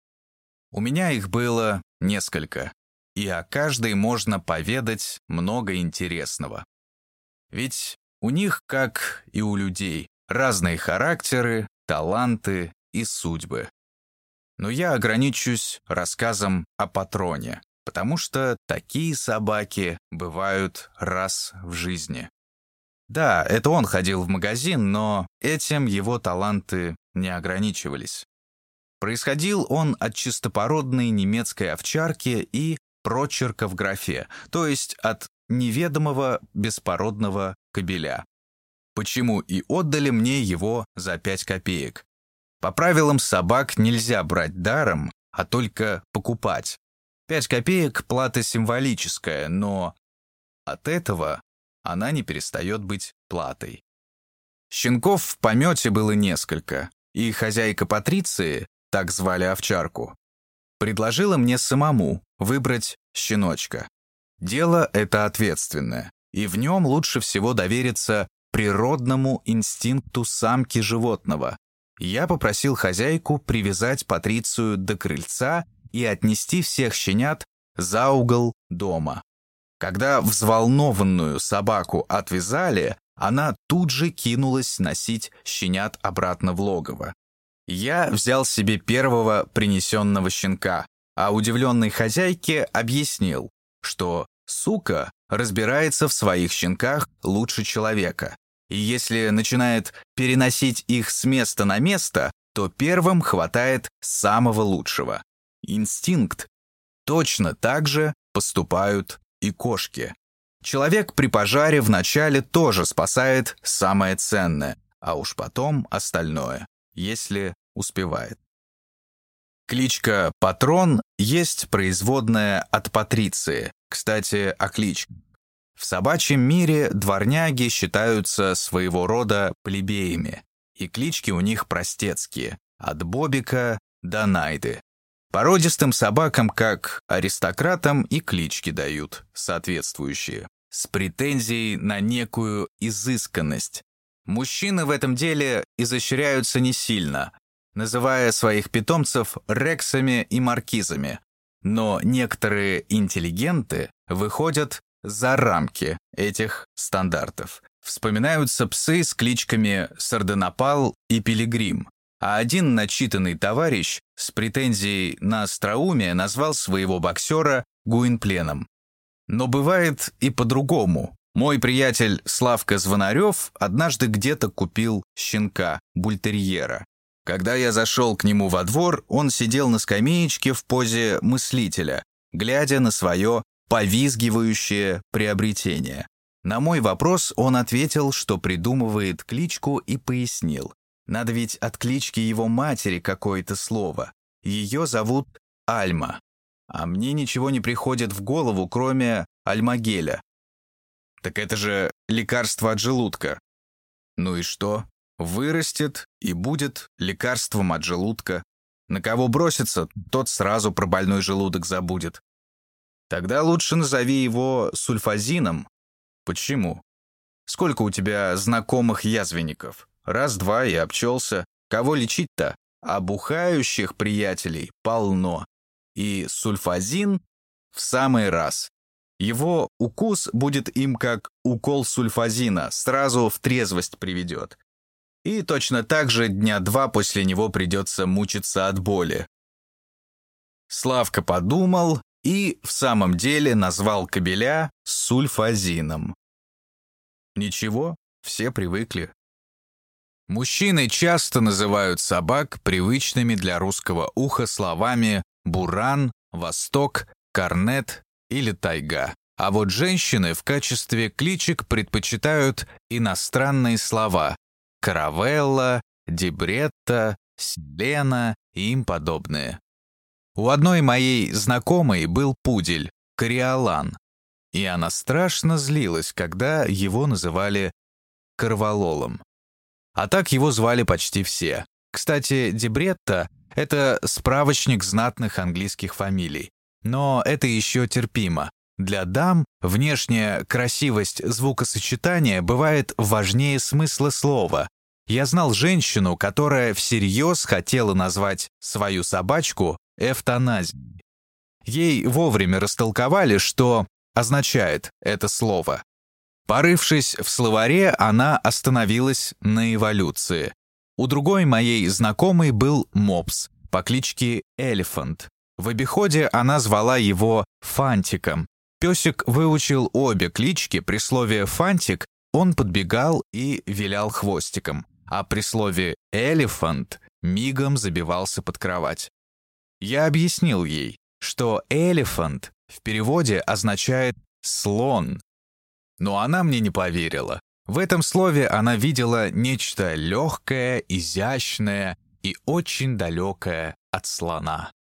У меня их было несколько, и о каждой можно поведать много интересного. Ведь у них, как и у людей, разные характеры, таланты и судьбы. Но я ограничусь рассказом о патроне, потому что такие собаки бывают раз в жизни. Да, это он ходил в магазин, но этим его таланты не ограничивались. Происходил он от чистопородной немецкой овчарки и прочерка в графе, то есть от неведомого беспородного кобеля. Почему и отдали мне его за пять копеек? По правилам собак нельзя брать даром, а только покупать. Пять копеек – плата символическая, но от этого она не перестает быть платой. Щенков в помете было несколько, и хозяйка Патриции, так звали овчарку, предложила мне самому выбрать щеночка. Дело это ответственное, и в нем лучше всего довериться природному инстинкту самки животного. Я попросил хозяйку привязать Патрицию до крыльца и отнести всех щенят за угол дома. Когда взволнованную собаку отвязали, она тут же кинулась носить щенят обратно в логово. Я взял себе первого принесенного щенка, а удивленной хозяйке объяснил, что сука разбирается в своих щенках лучше человека. И если начинает переносить их с места на место, то первым хватает самого лучшего. Инстинкт. Точно так же поступают и кошки. Человек при пожаре вначале тоже спасает самое ценное, а уж потом остальное, если успевает. Кличка «Патрон» есть производная от Патриции. Кстати, о кличках. В собачьем мире дворняги считаются своего рода плебеями, и клички у них простецкие, от Бобика до Найды. Породистым собакам, как аристократам, и клички дают соответствующие, с претензией на некую изысканность. Мужчины в этом деле изощряются не сильно, называя своих питомцев рексами и маркизами. Но некоторые интеллигенты выходят за рамки этих стандартов. Вспоминаются псы с кличками Сардонапал и Пилигрим, а один начитанный товарищ с претензией на остроумие назвал своего боксера Гуинпленом. Но бывает и по-другому. Мой приятель Славка Звонарев однажды где-то купил щенка, бультерьера. Когда я зашел к нему во двор, он сидел на скамеечке в позе мыслителя, глядя на свое повизгивающее приобретение. На мой вопрос он ответил, что придумывает кличку и пояснил. Надо ведь от клички его матери какое-то слово. Ее зовут Альма. А мне ничего не приходит в голову, кроме альмагеля. Так это же лекарство от желудка. Ну и что? Вырастет и будет лекарством от желудка. На кого бросится, тот сразу про больной желудок забудет. Тогда лучше назови его сульфазином. Почему? Сколько у тебя знакомых язвенников? Раз-два и обчелся. Кого лечить-то? А бухающих приятелей полно. И сульфазин в самый раз. Его укус будет им как укол сульфазина, сразу в трезвость приведет. И точно так же дня два после него придется мучиться от боли. Славка подумал и в самом деле назвал кабеля сульфазином. Ничего, все привыкли. Мужчины часто называют собак привычными для русского уха словами «буран», «восток», «корнет» или «тайга». А вот женщины в качестве кличек предпочитают иностранные слова «каравелла», «дибретта», «селена» и им подобные. У одной моей знакомой был пудель, кориолан, и она страшно злилась, когда его называли корвалолом. А так его звали почти все. Кстати, Дебретта — это справочник знатных английских фамилий. Но это еще терпимо. Для дам внешняя красивость звукосочетания бывает важнее смысла слова. Я знал женщину, которая всерьез хотела назвать свою собачку эвтаназией. Ей вовремя растолковали, что означает это слово. Порывшись в словаре, она остановилась на эволюции. У другой моей знакомой был мопс по кличке Элефант. В обиходе она звала его Фантиком. Песик выучил обе клички, при слове «фантик» он подбегал и вилял хвостиком, а при слове «элефант» мигом забивался под кровать. Я объяснил ей, что «элефант» в переводе означает «слон», но она мне не поверила. В этом слове она видела нечто легкое, изящное и очень далекое от слона.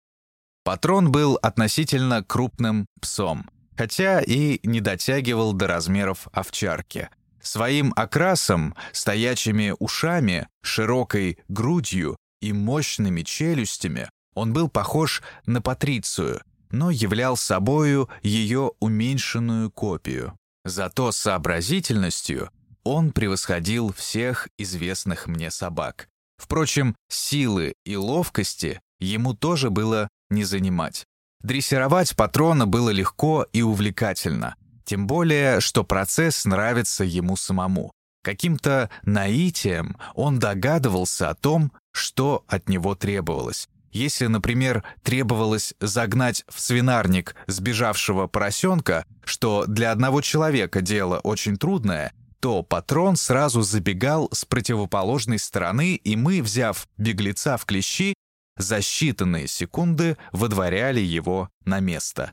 Патрон был относительно крупным псом, хотя и не дотягивал до размеров овчарки. Своим окрасом, стоячими ушами, широкой грудью и мощными челюстями он был похож на Патрицию, но являл собою ее уменьшенную копию. Зато сообразительностью он превосходил всех известных мне собак. Впрочем, силы и ловкости ему тоже было не занимать. Дрессировать патрона было легко и увлекательно, тем более, что процесс нравится ему самому. Каким-то наитием он догадывался о том, что от него требовалось, если, например, требовалось загнать в свинарник сбежавшего поросенка, что для одного человека дело очень трудное, то патрон сразу забегал с противоположной стороны, и мы, взяв беглеца в клещи, за считанные секунды выдворяли его на место.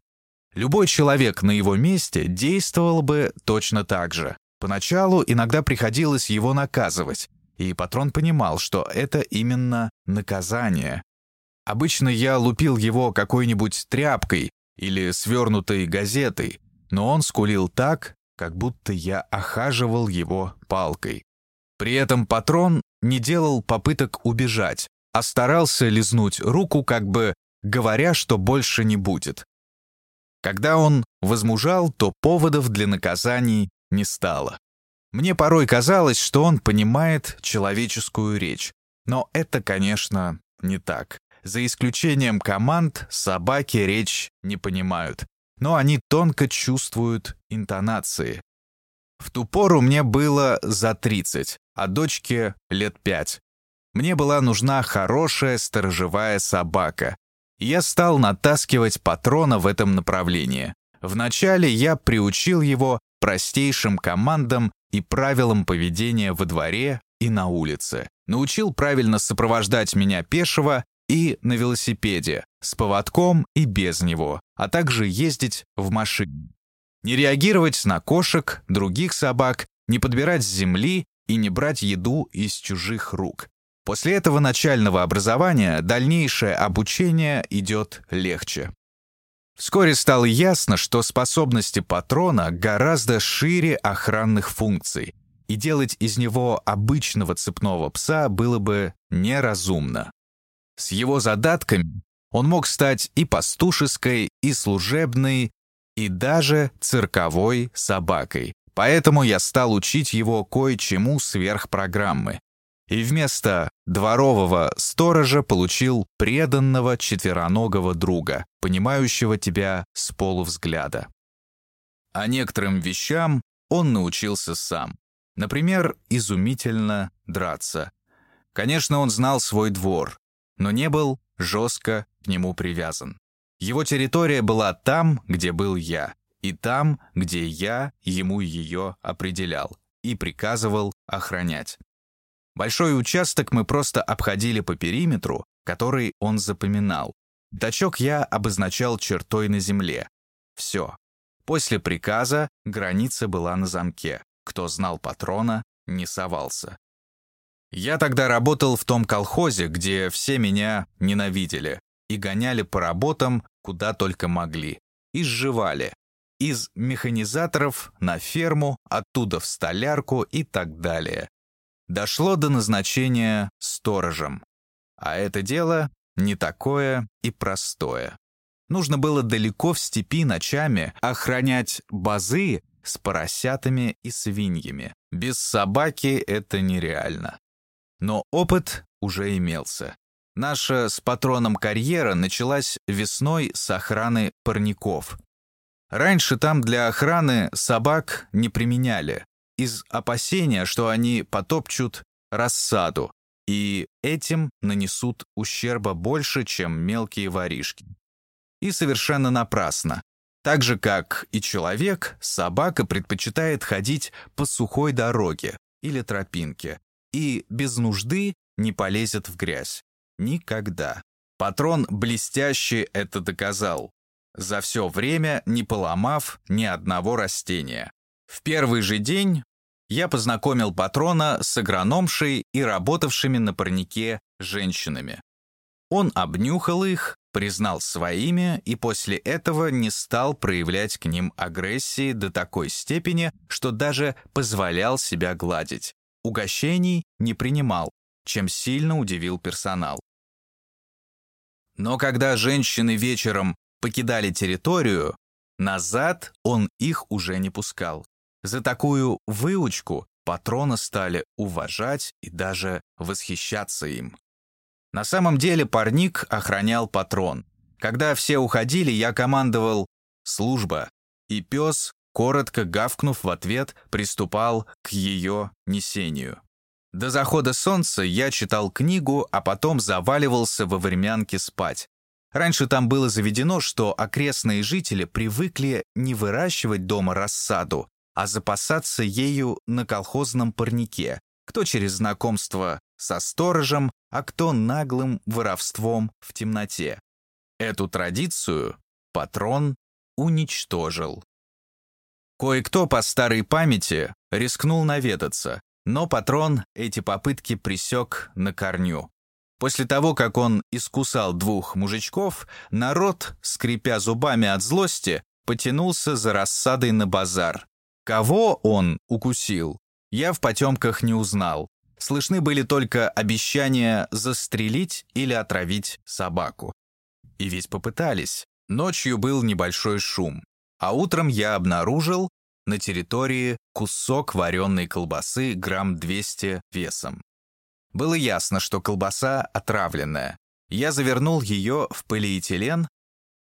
Любой человек на его месте действовал бы точно так же. Поначалу иногда приходилось его наказывать, и патрон понимал, что это именно наказание, Обычно я лупил его какой-нибудь тряпкой или свернутой газетой, но он скулил так, как будто я охаживал его палкой. При этом патрон не делал попыток убежать, а старался лизнуть руку, как бы говоря, что больше не будет. Когда он возмужал, то поводов для наказаний не стало. Мне порой казалось, что он понимает человеческую речь, но это, конечно, не так. За исключением команд, собаки речь не понимают, но они тонко чувствуют интонации. В ту пору мне было за 30, а дочке лет 5. Мне была нужна хорошая сторожевая собака. Я стал натаскивать патрона в этом направлении. Вначале я приучил его простейшим командам и правилам поведения во дворе и на улице. Научил правильно сопровождать меня пешего и на велосипеде, с поводком и без него, а также ездить в машине. Не реагировать на кошек, других собак, не подбирать с земли и не брать еду из чужих рук. После этого начального образования дальнейшее обучение идет легче. Вскоре стало ясно, что способности патрона гораздо шире охранных функций, и делать из него обычного цепного пса было бы неразумно. С его задатками он мог стать и пастушеской, и служебной, и даже цирковой собакой. Поэтому я стал учить его кое-чему сверх программы. И вместо дворового сторожа получил преданного четвероногого друга, понимающего тебя с полувзгляда. А некоторым вещам он научился сам. Например, изумительно драться. Конечно, он знал свой двор, но не был жестко к нему привязан. Его территория была там, где был я, и там, где я ему ее определял и приказывал охранять. Большой участок мы просто обходили по периметру, который он запоминал. Дачок я обозначал чертой на земле. Все. После приказа граница была на замке. Кто знал патрона, не совался. Я тогда работал в том колхозе, где все меня ненавидели и гоняли по работам, куда только могли. И сживали. Из механизаторов на ферму, оттуда в столярку и так далее. Дошло до назначения сторожем. А это дело не такое и простое. Нужно было далеко в степи ночами охранять базы с поросятами и свиньями. Без собаки это нереально. Но опыт уже имелся. Наша с патроном карьера началась весной с охраны парников. Раньше там для охраны собак не применяли, из опасения, что они потопчут рассаду, и этим нанесут ущерба больше, чем мелкие воришки. И совершенно напрасно. Так же, как и человек, собака предпочитает ходить по сухой дороге или тропинке, и без нужды не полезет в грязь. Никогда. Патрон блестяще это доказал, за все время не поломав ни одного растения. В первый же день я познакомил патрона с агрономшей и работавшими на парнике женщинами. Он обнюхал их, признал своими и после этого не стал проявлять к ним агрессии до такой степени, что даже позволял себя гладить угощений не принимал, чем сильно удивил персонал. Но когда женщины вечером покидали территорию, назад он их уже не пускал. За такую выучку патрона стали уважать и даже восхищаться им. На самом деле парник охранял патрон. Когда все уходили, я командовал «служба», и пес коротко гавкнув в ответ, приступал к ее несению. До захода солнца я читал книгу, а потом заваливался во времянке спать. Раньше там было заведено, что окрестные жители привыкли не выращивать дома рассаду, а запасаться ею на колхозном парнике, кто через знакомство со сторожем, а кто наглым воровством в темноте. Эту традицию патрон уничтожил. Кое-кто по старой памяти рискнул наведаться, но патрон эти попытки присек на корню. После того, как он искусал двух мужичков, народ, скрипя зубами от злости, потянулся за рассадой на базар. Кого он укусил, я в потемках не узнал. Слышны были только обещания застрелить или отравить собаку. И ведь попытались. Ночью был небольшой шум. А утром я обнаружил на территории кусок вареной колбасы грамм 200 весом. Было ясно, что колбаса отравленная. я завернул ее в полиэтилен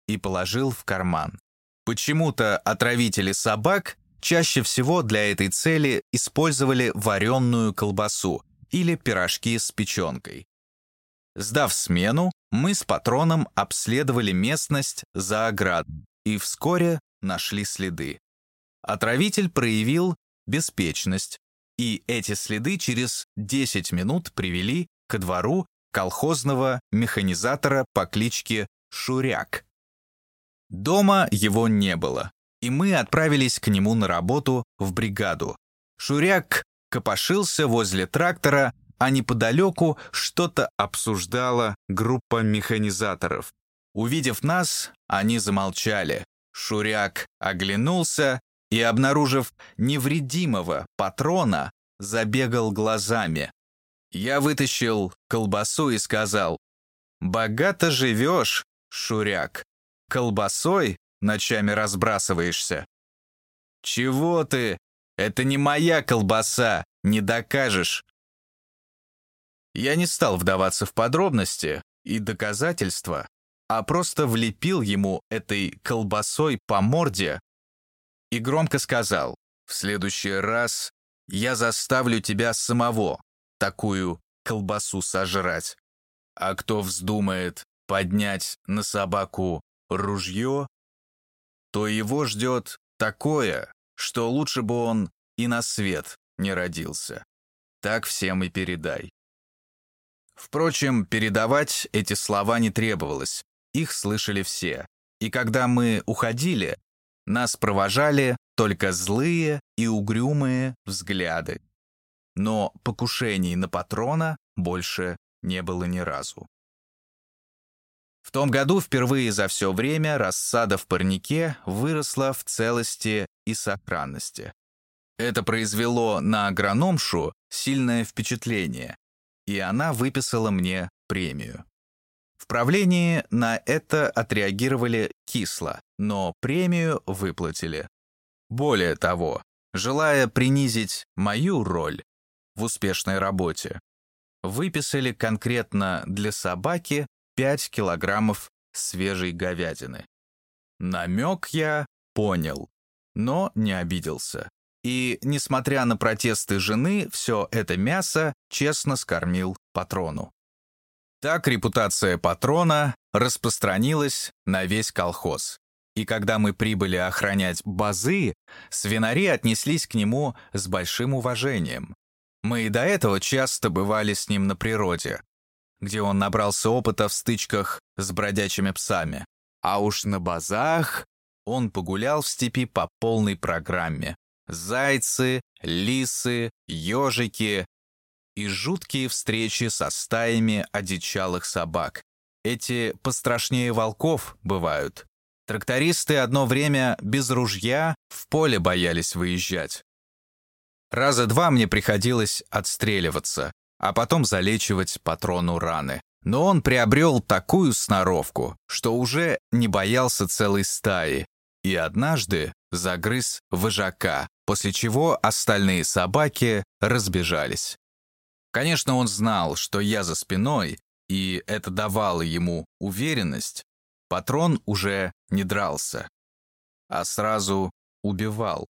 и положил в карман. Почему-то отравители собак чаще всего для этой цели использовали вареную колбасу или пирожки с печенкой. Сдав смену, мы с патроном обследовали местность за оградой и вскоре нашли следы. Отравитель проявил беспечность, и эти следы через 10 минут привели ко двору колхозного механизатора по кличке Шуряк. Дома его не было, и мы отправились к нему на работу в бригаду. Шуряк копошился возле трактора, а неподалеку что-то обсуждала группа механизаторов. Увидев нас, они замолчали. Шуряк оглянулся и, обнаружив невредимого патрона, забегал глазами. Я вытащил колбасу и сказал, «Богато живешь, Шуряк, колбасой ночами разбрасываешься». «Чего ты? Это не моя колбаса, не докажешь». Я не стал вдаваться в подробности и доказательства, а просто влепил ему этой колбасой по морде и громко сказал, «В следующий раз я заставлю тебя самого такую колбасу сожрать. А кто вздумает поднять на собаку ружье, то его ждет такое, что лучше бы он и на свет не родился. Так всем и передай. Впрочем, передавать эти слова не требовалось, их слышали все. И когда мы уходили, нас провожали только злые и угрюмые взгляды. Но покушений на патрона больше не было ни разу. В том году впервые за все время рассада в парнике выросла в целости и сохранности. Это произвело на агрономшу сильное впечатление, и она выписала мне премию. В правлении на это отреагировали кисло, но премию выплатили. Более того, желая принизить мою роль в успешной работе, выписали конкретно для собаки 5 килограммов свежей говядины. Намек я понял, но не обиделся. И, несмотря на протесты жены, все это мясо честно скормил патрону. Так репутация патрона распространилась на весь колхоз. И когда мы прибыли охранять базы, свинари отнеслись к нему с большим уважением. Мы и до этого часто бывали с ним на природе, где он набрался опыта в стычках с бродячими псами. А уж на базах он погулял в степи по полной программе. Зайцы, лисы, ежики, и жуткие встречи со стаями одичалых собак. Эти пострашнее волков бывают. Трактористы одно время без ружья в поле боялись выезжать. Раза два мне приходилось отстреливаться, а потом залечивать патрону раны. Но он приобрел такую сноровку, что уже не боялся целой стаи, и однажды загрыз вожака, после чего остальные собаки разбежались. Конечно, он знал, что я за спиной, и это давало ему уверенность. Патрон уже не дрался, а сразу убивал.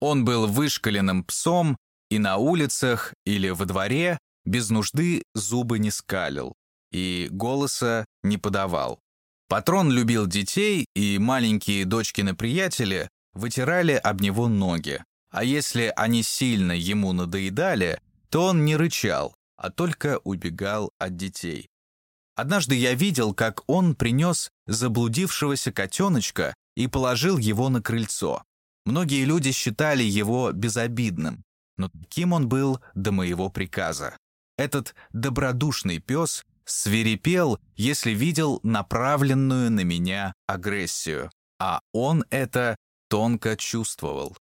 Он был вышкаленным псом и на улицах или во дворе без нужды зубы не скалил и голоса не подавал. Патрон любил детей, и маленькие дочкины приятели вытирали об него ноги. А если они сильно ему надоедали, то он не рычал, а только убегал от детей. Однажды я видел, как он принес заблудившегося котеночка и положил его на крыльцо. Многие люди считали его безобидным, но таким он был до моего приказа. Этот добродушный пес свирепел, если видел направленную на меня агрессию, а он это тонко чувствовал.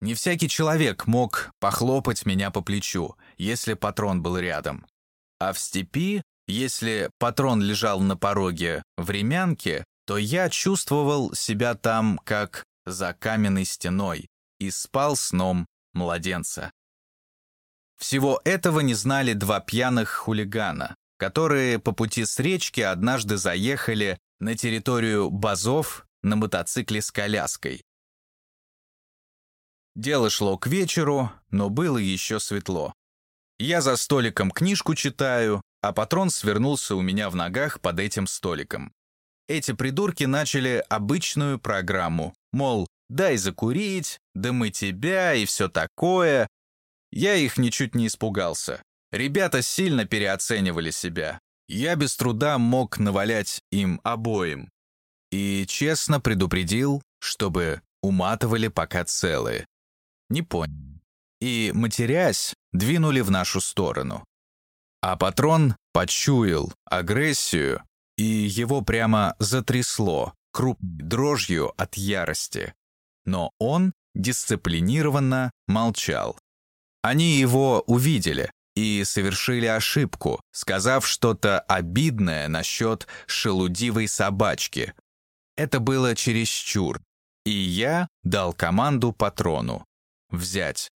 Не всякий человек мог похлопать меня по плечу, если патрон был рядом. А в степи, если патрон лежал на пороге времянки, то я чувствовал себя там как за каменной стеной и спал сном младенца. Всего этого не знали два пьяных хулигана, которые по пути с речки однажды заехали на территорию базов на мотоцикле с коляской. Дело шло к вечеру, но было еще светло. Я за столиком книжку читаю, а патрон свернулся у меня в ногах под этим столиком. Эти придурки начали обычную программу, мол, дай закурить, да мы тебя и все такое. Я их ничуть не испугался. Ребята сильно переоценивали себя. Я без труда мог навалять им обоим. И честно предупредил, чтобы уматывали пока целые. Не понял. И, матерясь, двинули в нашу сторону. А патрон почуял агрессию, и его прямо затрясло крупной дрожью от ярости. Но он дисциплинированно молчал. Они его увидели и совершили ошибку, сказав что-то обидное насчет шелудивой собачки. Это было чересчур, и я дал команду патрону взять.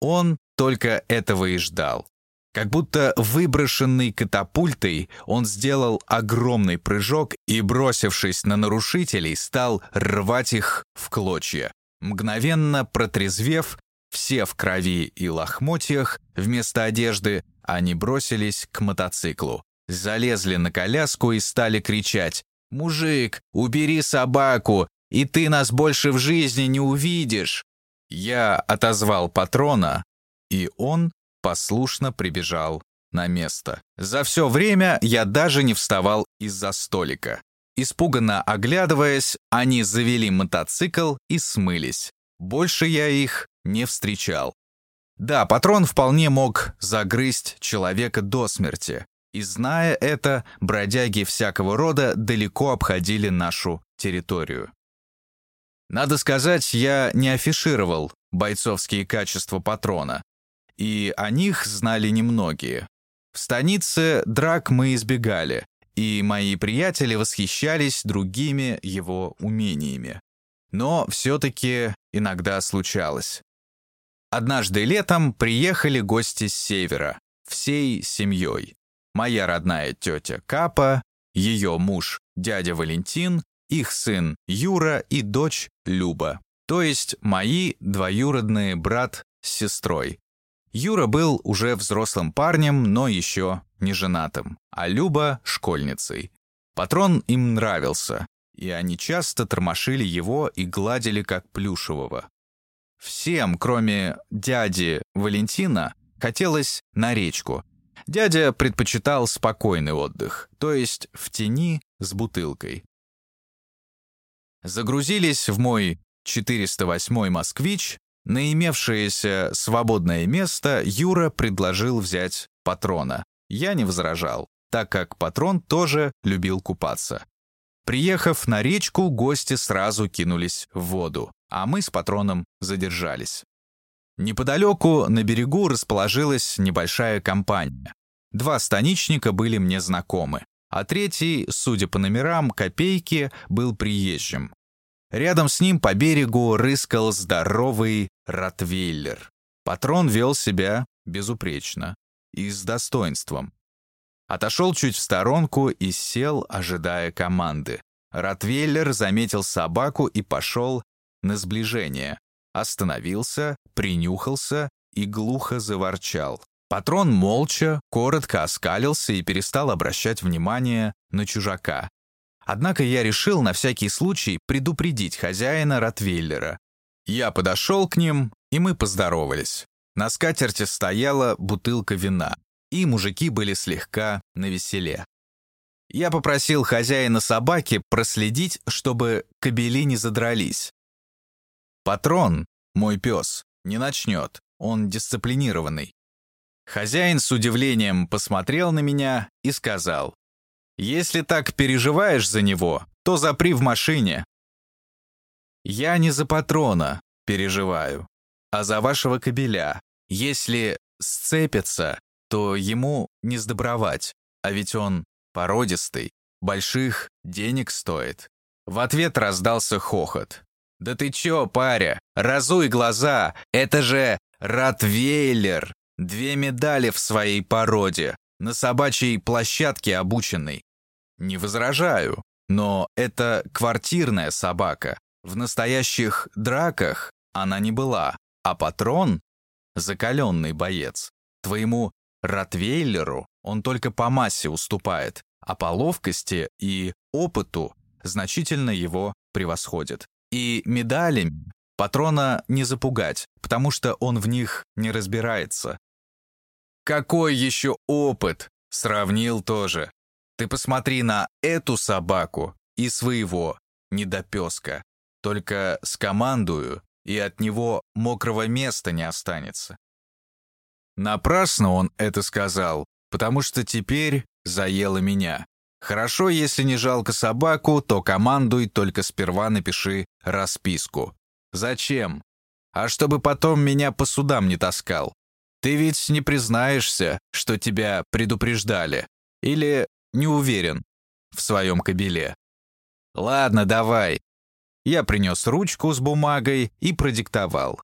Он только этого и ждал. Как будто выброшенный катапультой, он сделал огромный прыжок и, бросившись на нарушителей, стал рвать их в клочья. Мгновенно протрезвев, все в крови и лохмотьях, вместо одежды, они бросились к мотоциклу. Залезли на коляску и стали кричать «Мужик, убери собаку, и ты нас больше в жизни не увидишь!» Я отозвал патрона, и он послушно прибежал на место. За все время я даже не вставал из-за столика. Испуганно оглядываясь, они завели мотоцикл и смылись. Больше я их не встречал. Да, патрон вполне мог загрызть человека до смерти. И зная это, бродяги всякого рода далеко обходили нашу территорию. Надо сказать, я не афишировал бойцовские качества патрона, и о них знали немногие. В станице драк мы избегали, и мои приятели восхищались другими его умениями. Но все-таки иногда случалось. Однажды летом приехали гости с севера, всей семьей. Моя родная тетя Капа, ее муж дядя Валентин их сын Юра и дочь Люба, то есть мои двоюродные брат с сестрой. Юра был уже взрослым парнем, но еще не женатым, а Люба — школьницей. Патрон им нравился, и они часто тормошили его и гладили как плюшевого. Всем, кроме дяди Валентина, хотелось на речку. Дядя предпочитал спокойный отдых, то есть в тени с бутылкой. Загрузились в мой 408 «Москвич», на имевшееся свободное место Юра предложил взять патрона. Я не возражал, так как патрон тоже любил купаться. Приехав на речку, гости сразу кинулись в воду, а мы с патроном задержались. Неподалеку на берегу расположилась небольшая компания. Два станичника были мне знакомы а третий, судя по номерам, копейки, был приезжим. Рядом с ним по берегу рыскал здоровый ротвейлер. Патрон вел себя безупречно и с достоинством. Отошел чуть в сторонку и сел, ожидая команды. Ротвейлер заметил собаку и пошел на сближение. Остановился, принюхался и глухо заворчал. Патрон молча, коротко оскалился и перестал обращать внимание на чужака. Однако я решил на всякий случай предупредить хозяина Ротвейлера. Я подошел к ним, и мы поздоровались. На скатерти стояла бутылка вина, и мужики были слегка навеселе. Я попросил хозяина собаки проследить, чтобы кобели не задрались. Патрон, мой пес, не начнет, он дисциплинированный. Хозяин с удивлением посмотрел на меня и сказал, «Если так переживаешь за него, то запри в машине». «Я не за патрона переживаю, а за вашего кобеля. Если сцепится, то ему не сдобровать, а ведь он породистый, больших денег стоит». В ответ раздался хохот. «Да ты чё, паря, разуй глаза, это же Ротвейлер!» Две медали в своей породе. На собачьей площадке обученный. Не возражаю, но это квартирная собака. В настоящих драках она не была, а патрон — закаленный боец. Твоему Ротвейлеру он только по массе уступает, а по ловкости и опыту значительно его превосходит. И медалями патрона не запугать, потому что он в них не разбирается. Какой еще опыт? Сравнил тоже. Ты посмотри на эту собаку и своего недопеска. Только скомандую, и от него мокрого места не останется. Напрасно он это сказал, потому что теперь заело меня. Хорошо, если не жалко собаку, то командуй, только сперва напиши расписку. Зачем? А чтобы потом меня по судам не таскал. Ты ведь не признаешься, что тебя предупреждали. Или не уверен в своем кабеле. Ладно, давай. Я принес ручку с бумагой и продиктовал.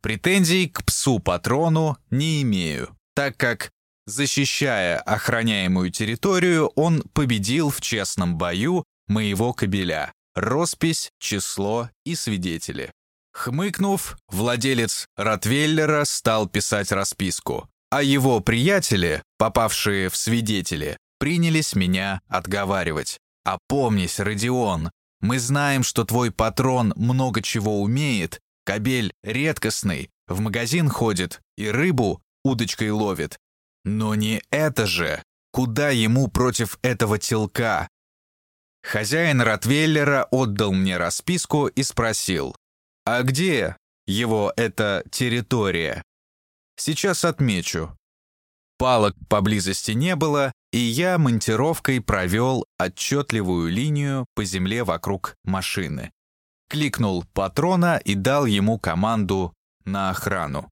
Претензий к псу-патрону не имею, так как, защищая охраняемую территорию, он победил в честном бою моего кабеля. Роспись, число и свидетели. Хмыкнув, владелец Ротвейлера стал писать расписку, а его приятели, попавшие в свидетели, принялись меня отговаривать. «Опомнись, Родион, мы знаем, что твой патрон много чего умеет, кабель редкостный, в магазин ходит и рыбу удочкой ловит. Но не это же! Куда ему против этого телка? Хозяин Ротвейлера отдал мне расписку и спросил, «А где его эта территория?» «Сейчас отмечу». Палок поблизости не было, и я монтировкой провел отчетливую линию по земле вокруг машины. Кликнул патрона и дал ему команду на охрану.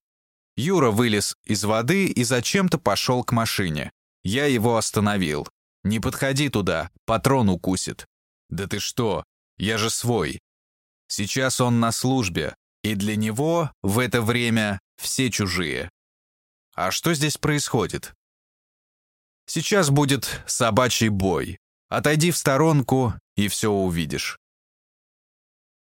Юра вылез из воды и зачем-то пошел к машине. Я его остановил. «Не подходи туда, патрон укусит». «Да ты что? Я же свой». Сейчас он на службе, и для него в это время все чужие. А что здесь происходит? Сейчас будет собачий бой. Отойди в сторонку, и все увидишь.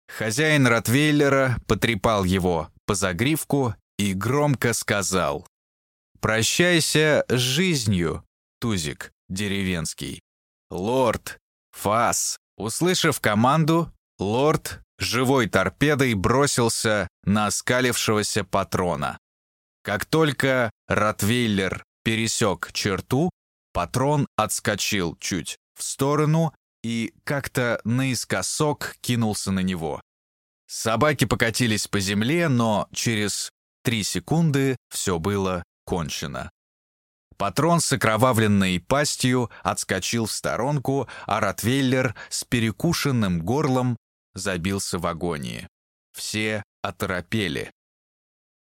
Хозяин Ротвейлера потрепал его по загривку и громко сказал «Прощайся с жизнью, Тузик деревенский». Лорд, Фас, услышав команду, лорд живой торпедой бросился на оскалившегося патрона. Как только Ротвейлер пересек черту, патрон отскочил чуть в сторону и как-то наискосок кинулся на него. Собаки покатились по земле, но через три секунды все было кончено. Патрон с окровавленной пастью отскочил в сторонку, а Ротвейлер с перекушенным горлом забился в агонии. Все оторопели.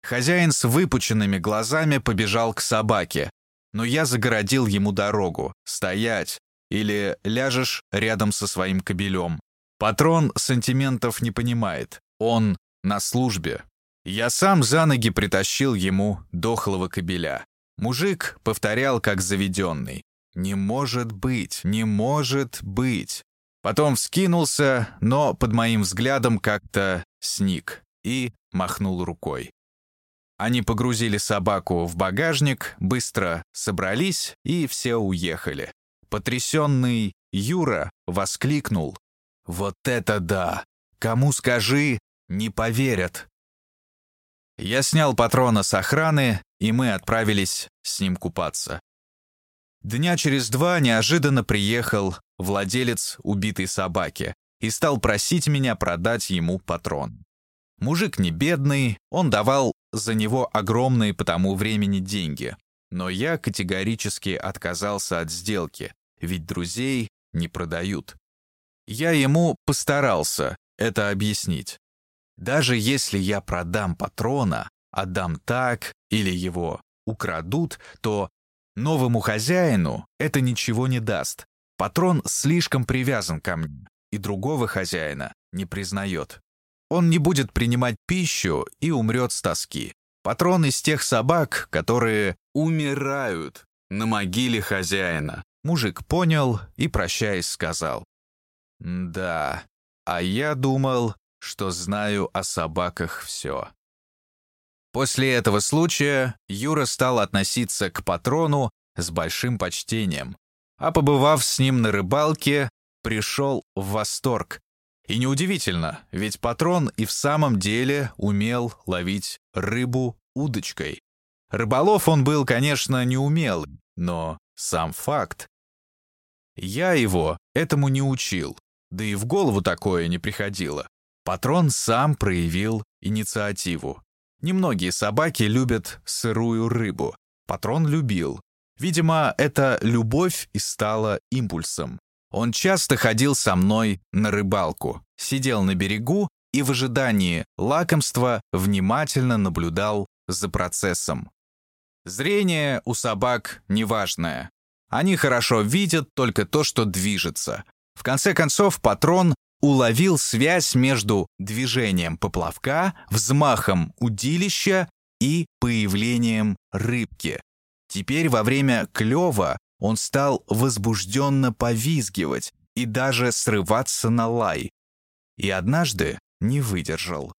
Хозяин с выпученными глазами побежал к собаке, но я загородил ему дорогу. Стоять! Или ляжешь рядом со своим кобелем. Патрон сантиментов не понимает. Он на службе. Я сам за ноги притащил ему дохлого кобеля. Мужик повторял, как заведенный. «Не может быть, не может быть». Потом вскинулся, но под моим взглядом как-то сник и махнул рукой. Они погрузили собаку в багажник, быстро собрались и все уехали. Потрясенный Юра воскликнул. «Вот это да! Кому скажи, не поверят!» Я снял патрона с охраны, и мы отправились с ним купаться. Дня через два неожиданно приехал владелец убитой собаки и стал просить меня продать ему патрон. Мужик не бедный, он давал за него огромные по тому времени деньги. Но я категорически отказался от сделки, ведь друзей не продают. Я ему постарался это объяснить. Даже если я продам патрона, отдам так или его украдут, то новому хозяину это ничего не даст. Патрон слишком привязан ко мне и другого хозяина не признает. Он не будет принимать пищу и умрет с тоски. Патрон из тех собак, которые умирают на могиле хозяина. Мужик понял и, прощаясь, сказал. «Да, а я думал, что знаю о собаках все». После этого случая Юра стал относиться к патрону с большим почтением, а побывав с ним на рыбалке, пришел в восторг. И неудивительно, ведь патрон и в самом деле умел ловить рыбу удочкой. Рыболов он был, конечно, неумелый, но сам факт. Я его этому не учил, да и в голову такое не приходило. Патрон сам проявил инициативу. Немногие собаки любят сырую рыбу. Патрон любил. Видимо, эта любовь и стала импульсом. Он часто ходил со мной на рыбалку, сидел на берегу и в ожидании лакомства внимательно наблюдал за процессом. Зрение у собак неважное. Они хорошо видят только то, что движется. В конце концов, патрон уловил связь между движением поплавка, взмахом удилища и появлением рыбки. Теперь во время клёва он стал возбужденно повизгивать и даже срываться на лай. И однажды не выдержал.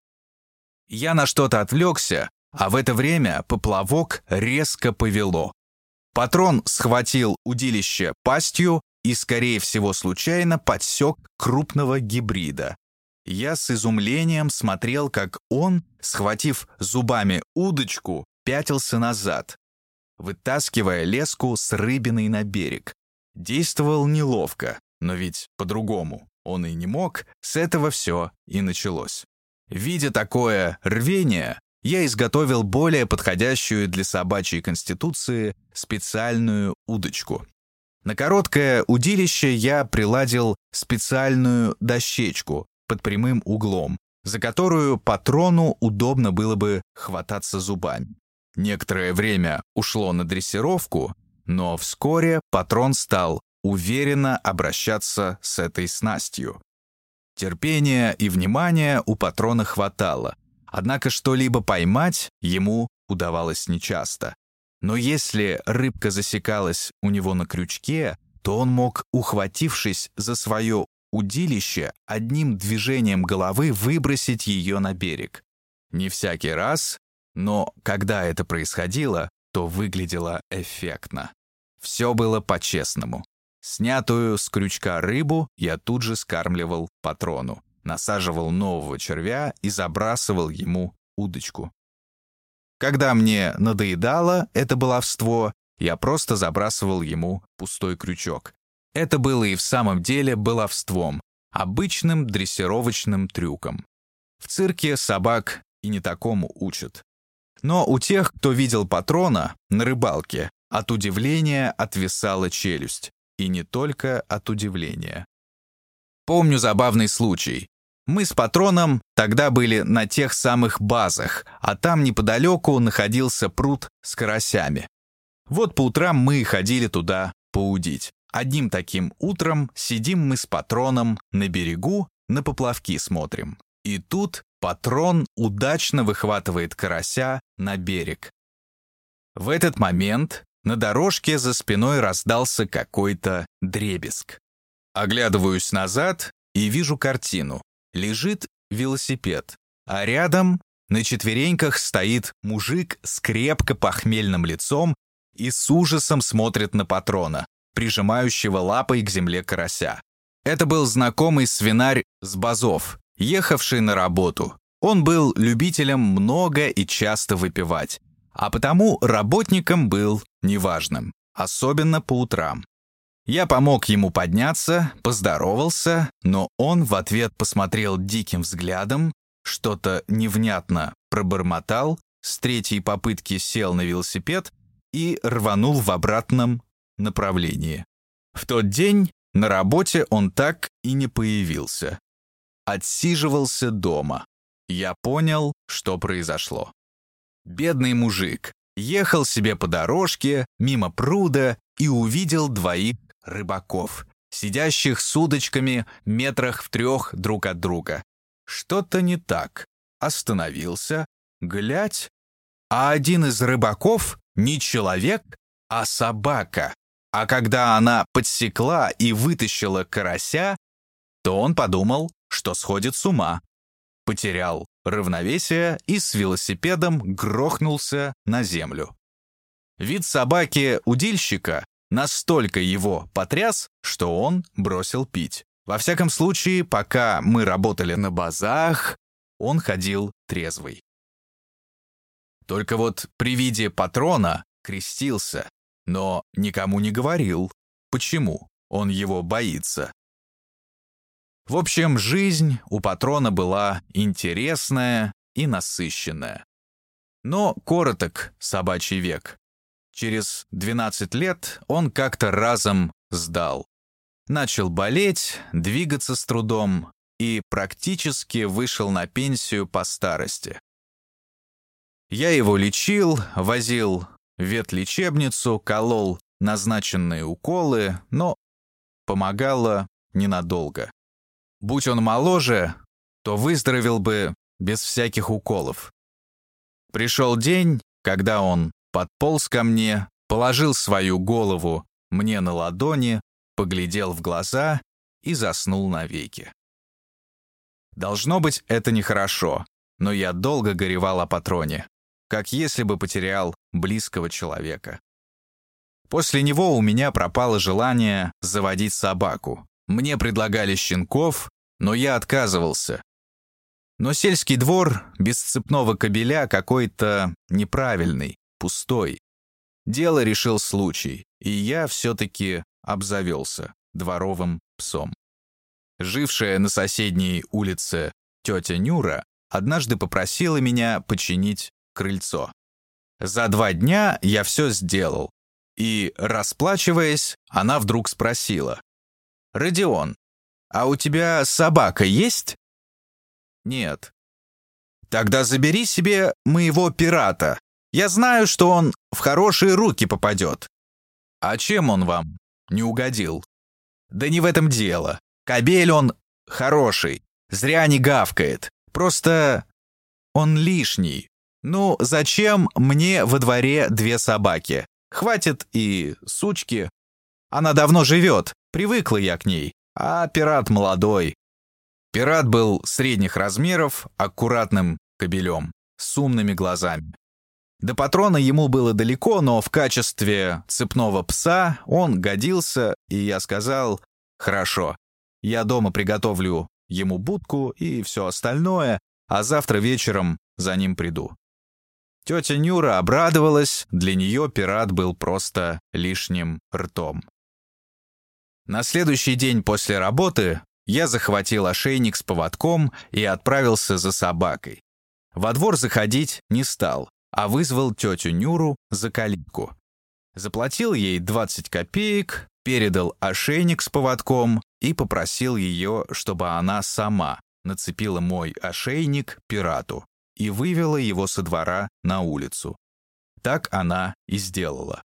Я на что-то отвлекся, а в это время поплавок резко повело. Патрон схватил удилище пастью и, скорее всего, случайно подсек крупного гибрида. Я с изумлением смотрел, как он, схватив зубами удочку, пятился назад, вытаскивая леску с рыбиной на берег. Действовал неловко, но ведь по-другому он и не мог, с этого все и началось. Видя такое рвение, я изготовил более подходящую для собачьей конституции специальную удочку. На короткое удилище я приладил специальную дощечку под прямым углом, за которую патрону удобно было бы хвататься зубами. Некоторое время ушло на дрессировку, но вскоре патрон стал уверенно обращаться с этой снастью. Терпения и внимания у патрона хватало, Однако что-либо поймать ему удавалось нечасто. Но если рыбка засекалась у него на крючке, то он мог, ухватившись за свое удилище, одним движением головы выбросить ее на берег. Не всякий раз, но когда это происходило, то выглядело эффектно. Все было по-честному. Снятую с крючка рыбу я тут же скармливал патрону насаживал нового червя и забрасывал ему удочку. Когда мне надоедало это баловство, я просто забрасывал ему пустой крючок. Это было и в самом деле баловством, обычным дрессировочным трюком. В цирке собак и не такому учат. Но у тех, кто видел патрона на рыбалке, от удивления отвисала челюсть. И не только от удивления. Помню забавный случай. Мы с патроном тогда были на тех самых базах, а там неподалеку находился пруд с карасями. Вот по утрам мы ходили туда поудить. Одним таким утром сидим мы с патроном на берегу, на поплавки смотрим. И тут патрон удачно выхватывает карася на берег. В этот момент на дорожке за спиной раздался какой-то дребезг. Оглядываюсь назад и вижу картину лежит велосипед, а рядом на четвереньках стоит мужик с крепко похмельным лицом и с ужасом смотрит на патрона, прижимающего лапой к земле карася. Это был знакомый свинарь с базов, ехавший на работу. Он был любителем много и часто выпивать, а потому работником был неважным, особенно по утрам. Я помог ему подняться, поздоровался, но он в ответ посмотрел диким взглядом, что-то невнятно пробормотал, с третьей попытки сел на велосипед и рванул в обратном направлении. В тот день на работе он так и не появился. Отсиживался дома. Я понял, что произошло. Бедный мужик ехал себе по дорожке мимо пруда и увидел двоих рыбаков, сидящих с удочками метрах в трех друг от друга. Что-то не так. Остановился, глядь, а один из рыбаков не человек, а собака. А когда она подсекла и вытащила карася, то он подумал, что сходит с ума. Потерял равновесие и с велосипедом грохнулся на землю. Вид собаки-удильщика настолько его потряс, что он бросил пить. Во всяком случае, пока мы работали на базах, он ходил трезвый. Только вот при виде патрона крестился, но никому не говорил, почему он его боится. В общем, жизнь у патрона была интересная и насыщенная. Но короток собачий век. Через 12 лет он как-то разом сдал. Начал болеть, двигаться с трудом и практически вышел на пенсию по старости. Я его лечил, возил в ветлечебницу, колол назначенные уколы, но помогало ненадолго. Будь он моложе, то выздоровел бы без всяких уколов. Пришел день, когда он подполз ко мне, положил свою голову мне на ладони, поглядел в глаза и заснул навеки. Должно быть, это нехорошо, но я долго горевал о патроне, как если бы потерял близкого человека. После него у меня пропало желание заводить собаку. Мне предлагали щенков, но я отказывался. Но сельский двор без цепного кобеля какой-то неправильный, пустой. Дело решил случай, и я все-таки обзавелся дворовым псом. Жившая на соседней улице тетя Нюра однажды попросила меня починить крыльцо. За два дня я все сделал, и, расплачиваясь, она вдруг спросила. «Родион, а у тебя собака есть?» «Нет». «Тогда забери себе моего пирата. Я знаю, что он в хорошие руки попадет». «А чем он вам не угодил?» «Да не в этом дело. Кобель он хороший, зря не гавкает. Просто он лишний. Ну, зачем мне во дворе две собаки? Хватит и сучки. Она давно живет, привыкла я к ней. А пират молодой. Пират был средних размеров, аккуратным кобелем, с умными глазами. До патрона ему было далеко, но в качестве цепного пса он годился, и я сказал «Хорошо, я дома приготовлю ему будку и все остальное, а завтра вечером за ним приду». Тетя Нюра обрадовалась, для нее пират был просто лишним ртом. На следующий день после работы я захватил ошейник с поводком и отправился за собакой. Во двор заходить не стал, а вызвал тетю Нюру за калитку. Заплатил ей 20 копеек, передал ошейник с поводком и попросил ее, чтобы она сама нацепила мой ошейник пирату и вывела его со двора на улицу. Так она и сделала.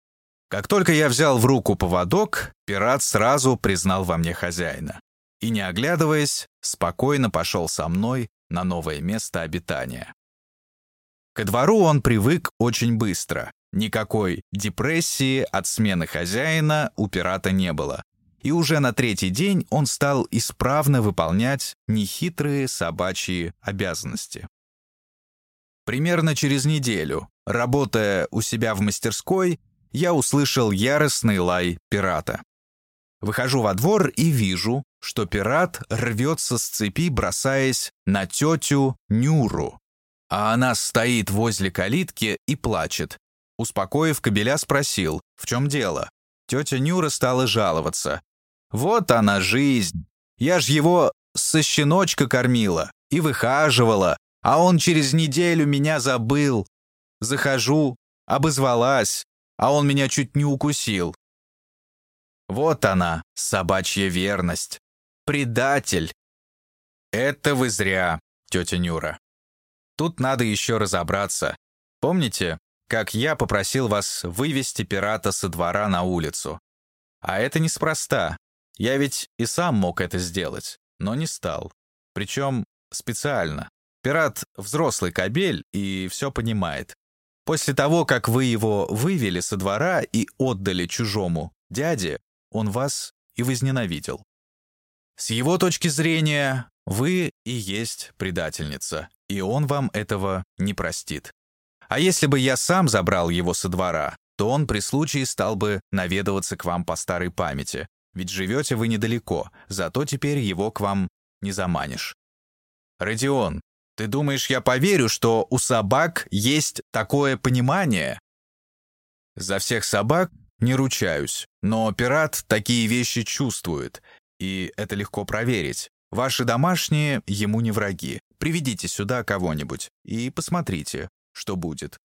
Как только я взял в руку поводок, пират сразу признал во мне хозяина. И, не оглядываясь, спокойно пошел со мной на новое место обитания. Ко двору он привык очень быстро. Никакой депрессии от смены хозяина у пирата не было. И уже на третий день он стал исправно выполнять нехитрые собачьи обязанности. Примерно через неделю, работая у себя в мастерской, я услышал яростный лай пирата. Выхожу во двор и вижу, что пират рвется с цепи, бросаясь на тетю Нюру. А она стоит возле калитки и плачет. Успокоив кобеля, спросил, в чем дело. Тетя Нюра стала жаловаться. «Вот она жизнь! Я ж его со щеночка кормила и выхаживала, а он через неделю меня забыл. Захожу, обозвалась, а он меня чуть не укусил. Вот она, собачья верность. Предатель. Это вы зря, тетя Нюра. Тут надо еще разобраться. Помните, как я попросил вас вывести пирата со двора на улицу? А это неспроста. Я ведь и сам мог это сделать, но не стал. Причем специально. Пират — взрослый кобель и все понимает. После того, как вы его вывели со двора и отдали чужому дяде, он вас и возненавидел. С его точки зрения, вы и есть предательница, и он вам этого не простит. А если бы я сам забрал его со двора, то он при случае стал бы наведываться к вам по старой памяти, ведь живете вы недалеко, зато теперь его к вам не заманишь. Родион, ты думаешь, я поверю, что у собак есть такое понимание? За всех собак не ручаюсь, но пират такие вещи чувствует, и это легко проверить. Ваши домашние ему не враги. Приведите сюда кого-нибудь и посмотрите, что будет.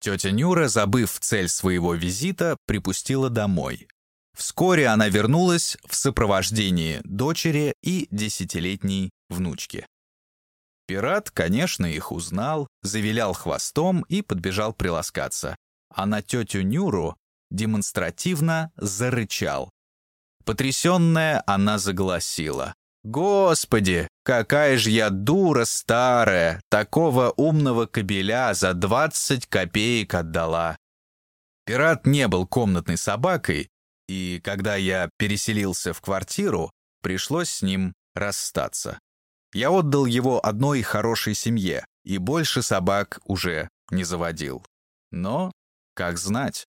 Тетя Нюра, забыв цель своего визита, припустила домой. Вскоре она вернулась в сопровождении дочери и десятилетней внучки. Пират, конечно, их узнал, завилял хвостом и подбежал приласкаться, а на тетю Нюру демонстративно зарычал. Потрясенная, она загласила. Господи, какая же я дура старая, такого умного кобеля за 20 копеек отдала. Пират не был комнатной собакой, и когда я переселился в квартиру, пришлось с ним расстаться. Я отдал его одной хорошей семье и больше собак уже не заводил. Но, как знать,